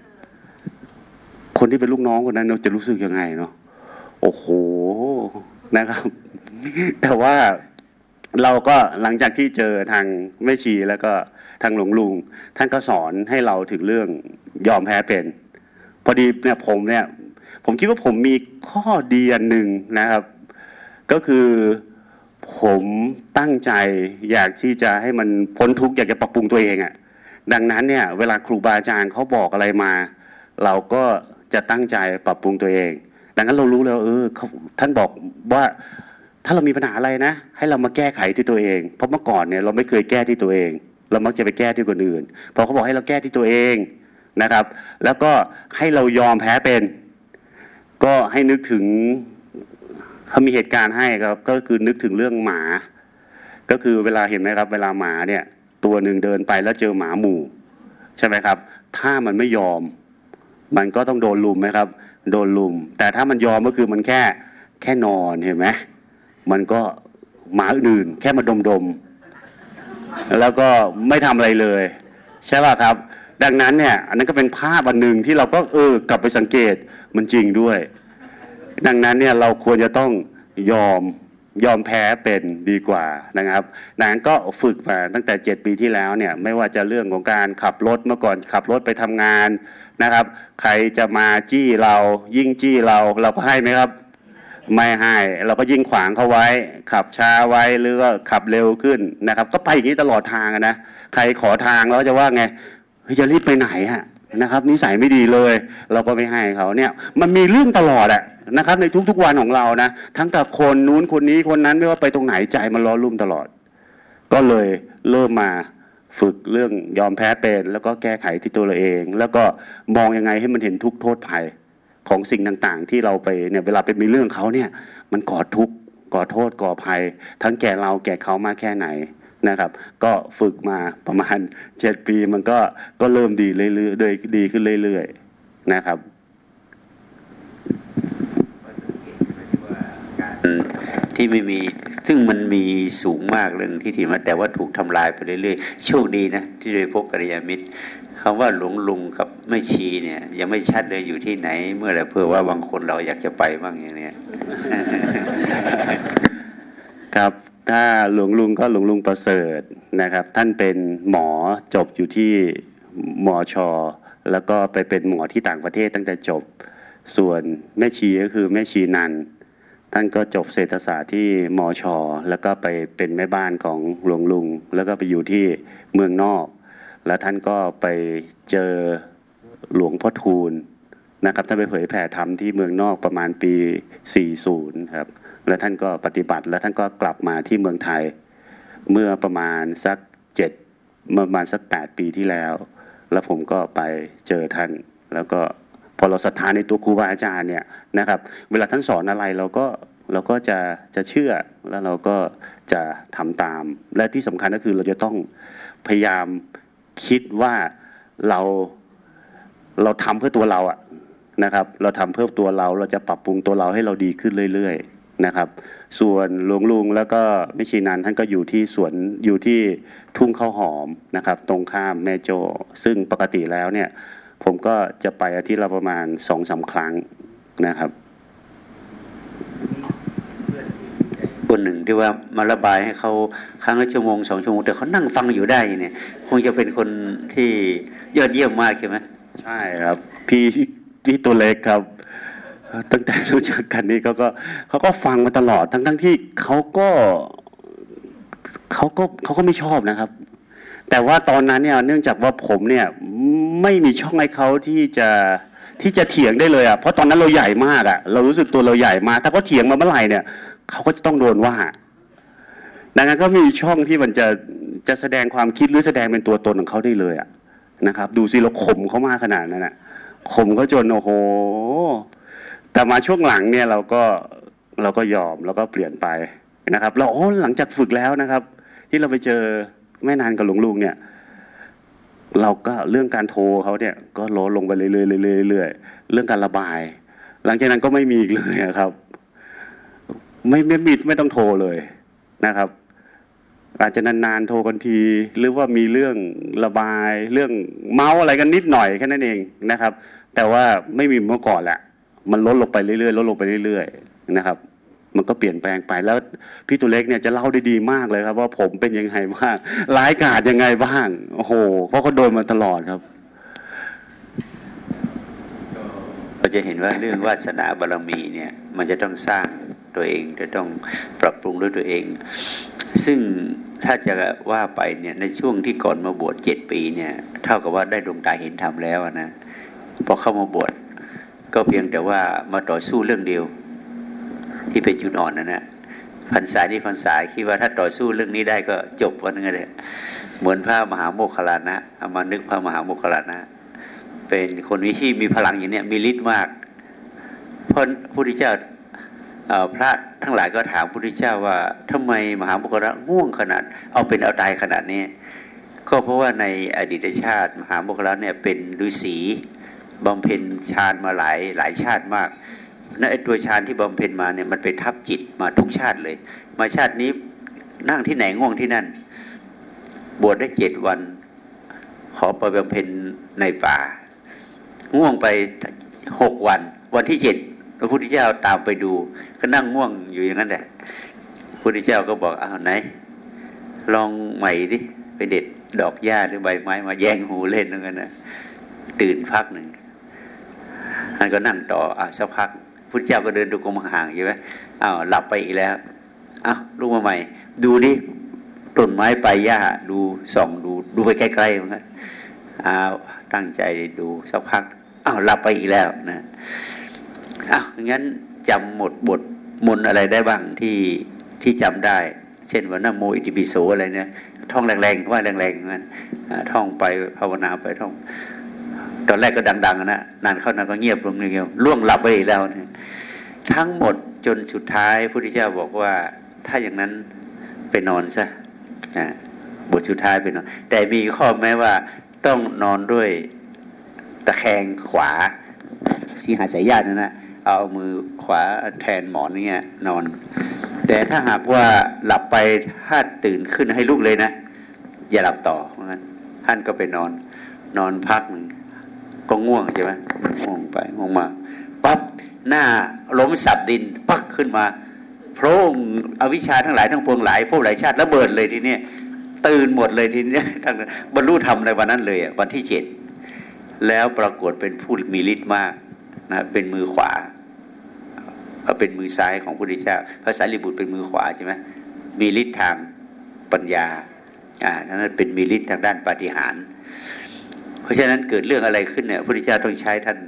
คนที่เป็นลูกน้องคนนั้นเราจะรู้สึกยังไงเนาะโอ้โหนะครับ แต่ว่าเราก็หลังจากที่เจอทางแม่ชีแล้วก็ทางหลวงลุง ท่านก็สอนให้เราถึงเรื่องยอมแพ้เป็น พอดีเนี่ยผมเนี่ย ผมคิดว่าผมมีข้อดีอันหนึ่งนะครับ ก็คือผมตั้งใจอยากที่จะให้มันพ้นทุกข์อยากจะปรับปรุงตัวเองอะ่ะดังนั้นเนี่ยเวลาครูบาอาจารย์เขาบอกอะไรมา เราก็จะตั้งใจปรับปรุงตัวเอง ดังนั้นเรารู้แล้วเออท่านบอกว่าถ้าเรามีปัญหาอะไรนะ ให้เรามาแก้ไขที่ตัวเอง เพราะเมื่อก่อนเนี่ยเราไม่เคยแก้ที่ตัวเอง เรามักจะไปแก้ที่คนอื่นพอเขาบอกให้เราแก้ที่ตัวเอง นะครับ แล้วก็ให้เรายอมแพ้เป็น ก็ให้นึกถึงเขามีเหตุการณ์ให้ครับ ก็คือนึกถึงเรื่องหมา ก็คือเวลาเห็นไหมครับ เวลาหมาเนี่ย ตัวหนึ่งเดินไปแล้วเจอหมาหมู่ ใช่ไหมครับ ถ้ามันไม่ยอม มันก็ต้องโดนลุมไหมครับ โดนลุม แต่ถ้ามันยอมก็คือมันแค่แค่นอนเห็นไหมมันก็หมาอื่นแค่มาดมดมๆแล้วก็ไม่ทำอะไรเลย ใช่ป่ะครับ ดังนั้นเนี่ยอันนั้นก็เป็นภาพอันหนึ่งที่เราก็เออกลับไปสังเกตมันจริงด้วย ดังนั้นเนี่ยเราควรจะต้องยอมยอมแพ้เป็นดีกว่านะครับดังนั้นก็ฝึกมาตั้งแต่ 7 ปีที่แล้วเนี่ยไม่ว่าจะเรื่องของการขับรถเมื่อก่อนขับรถไปทำงานนะครับ ใครจะมาจี้เรายิ่งจี้เราเราก็ให้ไหมครับ ไม่ให้เราก็ยิ่งขวางเขาไว้ ขับช้าไว้หรือก็ขับเร็วขึ้นนะครับ ก็ไปอย่างนี้ตลอดทางนะใครขอทางแล้วจะว่าไง จะรีบไปไหนฮะนะครับ นิสัยไม่ดีเลย เราก็ไม่ให้เขาเนี่ย มันมีเรื่องตลอดอะนะครับ ในทุกๆวันของเรานะทั้งกับคนนู้นคนนี้คนนั้นไม่ว่าไปตรงไหนใจมันล้อลุ่มตลอด ก็เลยเริ่มมาฝึกเรื่องยอมแพ้เป็น แล้วก็แก้ไขที่ตัวเราเอง แล้วก็มองยังไงให้มันเห็นทุกโทษภัยของสิ่งต่างๆ ที่เราไปเนี่ยเวลาไปมีเรื่องเขาเนี่ย มันก่อทุกข์ก่อโทษก่อภัย ทั้งแก่เราแก่เขามากแค่ไหน นะครับ ก็ฝึกมาประมาณเจ็ดปีมันก็ก็เริ่มดีเรื่อยๆโดยดีขึ้นเรื่อยๆนะครับที่ไม่มีซึ่งมันมีสูงมากเรื่องที่ถีมันแต่ว่าถูกทำลายไปเรื่อยๆโชคดีนะที่ได้พบกัลยาณมิตรคำว่าหลวงลุงกับแม่ชีเนี่ย ยังไม่ชัดเลยอยู่ที่ไหน เมื่อไหรเพื่อว่าบางคนเราอยากจะไปบ้างอย่างเนี้ยครับ ถ้าหลวงลุงก็หลวงลุงประเสริฐนะครับ ท่านเป็นหมอจบอยู่ที่มอชอแล้วก็ไปเป็นหมอที่ต่างประเทศตั้งแต่จบ ส่วนแม่ชีก็คือแม่ชีนัน ท่านก็จบเศรษฐศาสตร์ที่มอชอแล้วก็ไปเป็นแม่บ้านของหลวงลุง แล้วก็ไปอยู่ที่เมืองนอก แล้วท่านก็ไปเจอหลวงพ่อทูลนะครับท่านไปเผยแผ่ธรรมที่เมืองนอกประมาณปี 40 ครับ แล้วท่านก็ปฏิบัติแล้วท่านก็กลับมาที่เมืองไทย เมื่อประมาณสักเจ็ดประมาณสักแปดปีที่แล้ว แล้วผมก็ไปเจอท่าน แล้วก็พอเราศรัทธาในตัวครูบาอาจารย์เนี่ยนะครับ เวลาท่านสอนอะไรเราก็เราก็จะจะเชื่อแล้วเราก็จะทำตาม และที่สำคัญก็คือเราจะต้องพยายามคิดว่าเราเราทำเพื่อตัวเราอะนะครับ เราทำเพื่อตัวเราเราจะปรับปรุงตัวเราให้เราดีขึ้นเรื่อยๆ นะครับ ส่วนหลวงลุงแล้วก็แม่ชีนันท่านก็อยู่ที่สวนอยู่ที่ทุ่งข้าวหอมนะครับ ตรงข้ามแม่โจ ซึ่งปกติแล้วเนี่ย ผมก็จะไปอาทิตย์ละประมาณสองสาครั้งนะครับคนหนึ่งที่ว่ามาระบายให้เขาครั้งละชั่วโมงสองชั่วโมงแต่เขานั่งฟังอยู่ได้เนี่ยคงจะเป็นคนที่ยอดเยี่ยมมากใช่ไหมใช่ครับ พี่พี่ตัวเล็กครับ ตั้งแต่รู้จักกันนี่เขาก็เขาก็ฟังมาตลอดทั้งทั้งที่เขาก็เขาก็เขาก็ไม่ชอบนะครับ แต่ว่าตอนนั้นเนี่ยเนื่องจากว่าผมเนี่ยไม่มีช่องให้เขาที่จะที่จะเถียงได้เลยอะเพราะตอนนั้นเราใหญ่มากอะ เรารู้สึกตัวเราใหญ่มากถ้าเขาเถียงมาเมื่อไหร่เนี่ยเขาก็จะต้องโดนว่า ดังนั้นก็มีช่องที่มันจะจะแสดงความคิดหรือแสดงเป็นตัวตนของเขาได้เลยอะนะครับ ดูสิเราข่มเขามากขนาดนั้นอะข่มเขาจนโอ้โห แต่มาช่วงหลังเนี่ยเราก็เราก็ยอมแล้วก็เปลี่ยนไปนะครับเราโอ้หลังจากฝึกแล้วนะครับ ที่เราไปเจอแม่นานกับหลวงลุงเนี่ย เราก็เรื่องการโทรเขาเนี่ย ก็ลดลงไปเรื่อยๆเรื่อยๆเรื่อยๆเรื่องการระบาย หลังจากนั้นก็ไม่มีอีกเลยครับ ไม่ไม่มีไม่ต้องโทรเลยนะครับ อาจจะนานๆโทรกันที หรือว่ามีเรื่องระบาย เรื่องเมาอะไรกันนิดหน่อยแค่นั้นเองนะครับ แต่ว่าไม่มีเมื่อก่อนแหละ มันลดลงไปเรื่อยๆลดลงไปเรื่อยๆนะครับ มันก็เปลี่ยนแปลงไปแล้วพี่ตัวเล็กเนี่ยจะเล่าได้ดีมากเลยครับ ว่าผมเป็นยังไงบ้างร้ายกาจยังไงบ้างโอ้โหเพราะเขาโดนมาตลอดครับเราจะเห็นว่าเรื่องวาสนาบารรมีเนี่ยมันจะต้องสร้างตัวเองจะต้องปรับปรุงด้วยตัวเอง ซึ่งถ้าจะว่าไปเนี่ยในช่วงที่ก่อนมาบวชเจ็ดปีเนี่ยเท่ากับว่าได้ดวงตาเห็นธรรมแล้วนะพอเข้ามาบวช ก็เพียงแต่ว่ามาต่อสู้เรื่องเดียว ที่เป็นจุดอ่อนนะนะพรรษานี้พรรษาคิดว่าถ้าต่อสู้เรื่องนี้ได้ก็จบวันนึงเลยเหมือนพระมหาโมคคลานะเอามานึกพระมหาโมคคลานะ เป็นคนที่มีพลังอย่างเนี้ยมีฤทธิ์มากเพราะพระพุทธเจ้าพระทั้งหลายก็ถามพระพุทธเจ้าว่าทำไมมหาโมคคลานะง่วงขนาด เอาเป็นเอาตายขนาดนี้ ก็เพราะว่าในอดีตชาติ มหาโมคคลานะเนี่ยเป็นฤาษี บำเพ็ญฌานมาหลายหลายชาติมากนั่นไอ้ตัวฌานที่บำเพ็ญมาเนี่ยมันไปทับจิตมาทุกชาติเลย มาชาตินี้นั่งที่ไหนง่วงที่นั่น บวชได้เจ็ดวัน ขอไปบำเพ็ญในป่า ง่วงไปหกวัน วันที่เจ็ดพระพุทธเจ้าตามไปดู ก็นั่งง่วงอยู่อย่างนั้นแหละพระพุทธเจ้าก็บอกอ้าวไหน ลองใหม่ดิไปเด็ดดอกหญ้าหรือใบไม้มาแย่งหูเล่นนั่นกันนะตื่นพักหนึ่ง ท่านก็นั่งต่ออะสักพักพุทธเจ้าก็เดินดูกรมห่างใช่ไหมอ้าวหลับไปอีกแล้วอ้าวลุกมาใหม่ ดูดิต้นไม้ใบหญ้าดูส่องดูดูไปใกล้ๆมือนกันอ้าวตั้งใจดูสักพักอ้าวหลับไปอีกแล้วนะอ้าวงั้นจำหมดบทมนอะไรได้บ้างที่ที่จำได้ เช่นว่านโมอิติปิโสอะไรเนี่ยท่องแรงๆว่าแรงๆนั้นท่องไปภาวนาไปท่อง ตอนแรกก็ดัง ๆนะนานเข้านานก็เงียบลงเงียบล่วงหลับไปอีกแล้วนี่ยทั้งหมดจนสุดท้ายพระพุทธเจ้าบอกว่า ถ้าอย่างนั้นไปนอนซะบทสุดท้ายไปนอนแต่มีข้อแม้ว่าต้องนอนด้วยตะแคงขวาสีหาสายญาตินะนะเอามือขวาแทนหมอนเนี่ยนอน แต่ถ้าหากว่าหลับไปถ้าตื่นขึ้นให้ลุกเลยนะ อย่าหลับต่อเพราะงั้นท่านก็ไปนอนนอนพักหนึ่ง ก็ง่วงใช่ไหมง่วงไปง่วงมาปั๊บหน้าล้มสับดินปักขึ้นมาโพรงอวิชชาทั้งหลายทั้งปวงหลายพวกหลายชาติระเบิดเลยทีเนี้ยตื่นหมดเลยทีเนี้ยทั้งบรรลุธรรมในวันนั้นเลยวันที่เจ็ดแล้วปรากฏเป็นผู้มีฤทธิ์มากนะเป็นมือขวาก็เป็นมือซ้ายของพระพุทธเจ้าพระสารีบุตรเป็นมือขวาใช่ไหมมีฤทธิ์ทางปัญญาอ่านั้นเป็นมีฤทธิ์ทางด้านปฏิหาร เพราะฉะนั้นเกิดเรื่องอะไรขึ้นเนี่ยพระพุทธเจ้าต้องใช้ท่าน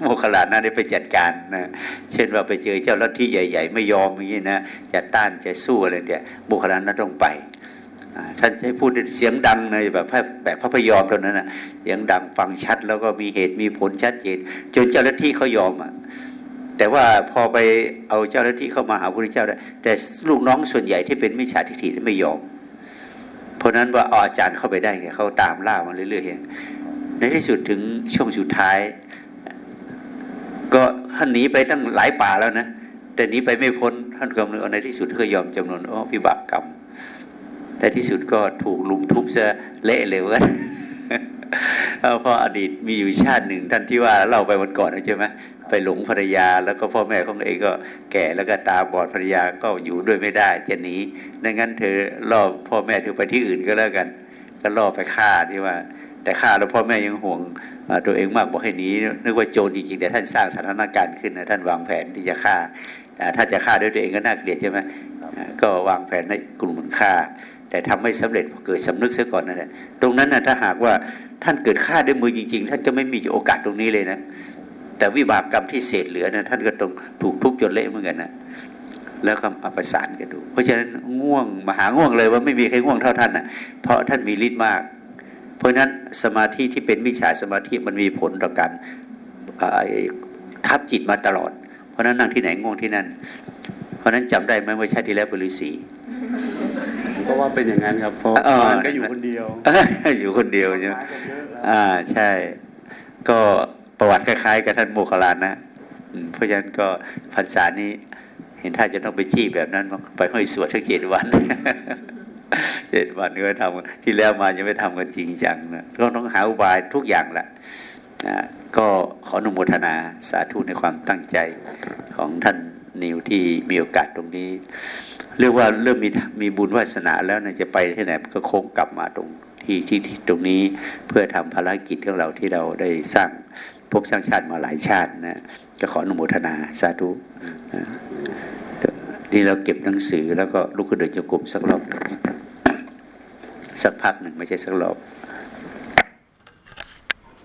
โมคคลานะได้ไปจัดการนะเช่นว่าไปเจอเจ้าลัทธิใหญ่ ๆ ไม่ยอมอย่างนี้นะจะต้านจะสู้อะไรเนี่ยโมคคลานะต้องไปท่านใช้พูดเสียงดังเลยแบบแบบพระพยอมตอนนั้นนะเสียงดังฟังชัดแล้วก็มีเหตุมีผลชัดเจนจนเจ้าลัทธิเขายอมอะแต่ว่าพอไปเอาเจ้าหน้าที่เข้ามาหาพระพุทธเจ้าได้แต่ลูกน้องส่วนใหญ่ที่เป็นมิจฉาทิฏฐิไม่ยอม เพราะนั้นว่าอาอาจารย์เข้าไปได้ไงเขาตามล่ามาเรื่อยๆเองในที่สุดถึงช่วงสุดท้าย ก็ท่านหนีไปตั้งหลายป่าแล้วนะแต่หนีไปไม่พ้นท่านกำลังในที่สุดก็ยอมจำนวนอ๋อพิบากกรรมแต่ที่สุดก็ถูกลุมทุบซะเละเลยกัน เพราะอดีตมีอยู่ชาติหนึ่ง ท่านที่ว่าเล่าไปวันก่อนใช่ไหมไปหลงภรรยา แล้วก็พ่อแม่ของเองก็แก่แล้วก็ตาบอดภรรยาก็อยู่ด้วยไม่ได้จะหนีดังนั้นเธอล่อพ่อแม่เธอไปที่อื่นก็แล้วกัน ก็ล่อไปฆ่าที่ว่า แต่ฆ่าแล้วพ่อแม่ยังห่วงตัวเองมากบอกให้หนีนึกว่าโจรจริงๆแต่ท่านสร้างสถานการณ์ขึ้นนะท่านวางแผนที่จะฆ่าถ้าจะฆ่าด้วยตัวเองก็น่าเกลียดใช่ไหมก็วางแผนให้กลุ่มมันฆ่า แต่ทำไม่สำเร็จเกิดสำนึกเสียก่อนนั่นแหละตรงนั้นนะถ้าหากว่าท่านเกิดฆ่าด้วยมือจริง ๆ ท่านก็ไม่มีโอกาสตรงนี้เลยนะ แต่วิบากกรรมที่เศษเหลือนะท่านก็ต้องถูกทุบจนเละเหมือนกันนะแล้วก็อาประสานกันดู เพราะฉะนั้นง่วงมหาง่วงเลยว่าไม่มีใครง่วงเท่าท่านนะเพราะท่านมีฤทธิ์มาก เพราะฉะนั้นสมาธิที่เป็นมิจฉาสมาธิมันมีผลต่อการทับจิตมาตลอด เพราะนั้นนั่งที่ไหนง่วงที่นั่น เพราะนั้นจำได้ไหมว่าชาติที่แล้ว บริสีก็ว่าเป็นอย่างนั้นครับเพราะเออมันก็อยู่คนเดียว อยู่คนเดียวใช่ไหมทำงานกันเยอะแล้วอ่าใช่ ก็ประวัติคล้ายๆกับท่านโมคคัลลานนะอืมเพราะฉะนั้นก็พรรษานี้ เห็นท่านจะต้องไปจี้แบบนั้นไปห้อยสวดทั้งเจ็ดวันเจ็ดวันก็ทำที่แล้วมายังไม่ทำกันจริงจังนะก็ต้องหาอุบายทุกอย่างแหละอ่าก็ขออนุโมทนาสาธุในความตั้งใจของท่าน นิวที่มีโอกาสตรงนี้ เรียกว่าเริ่มมีมีบุญวาสนาแล้วนะจะไปที่ไหนก็โค้งกลับมาตรงที่ที่ที่ตรงนี้เพื่อทำภารกิจของเราที่เราได้สร้างภพสร้างชาติมาหลายชาตินะก็ขออนุโมทนาสาธุนะนี่เราเก็บหนังสือแล้วก็ลุกขึ้นเดินจงกรมสักรอบสักพักหนึ่งไม่ใช่สักรอบ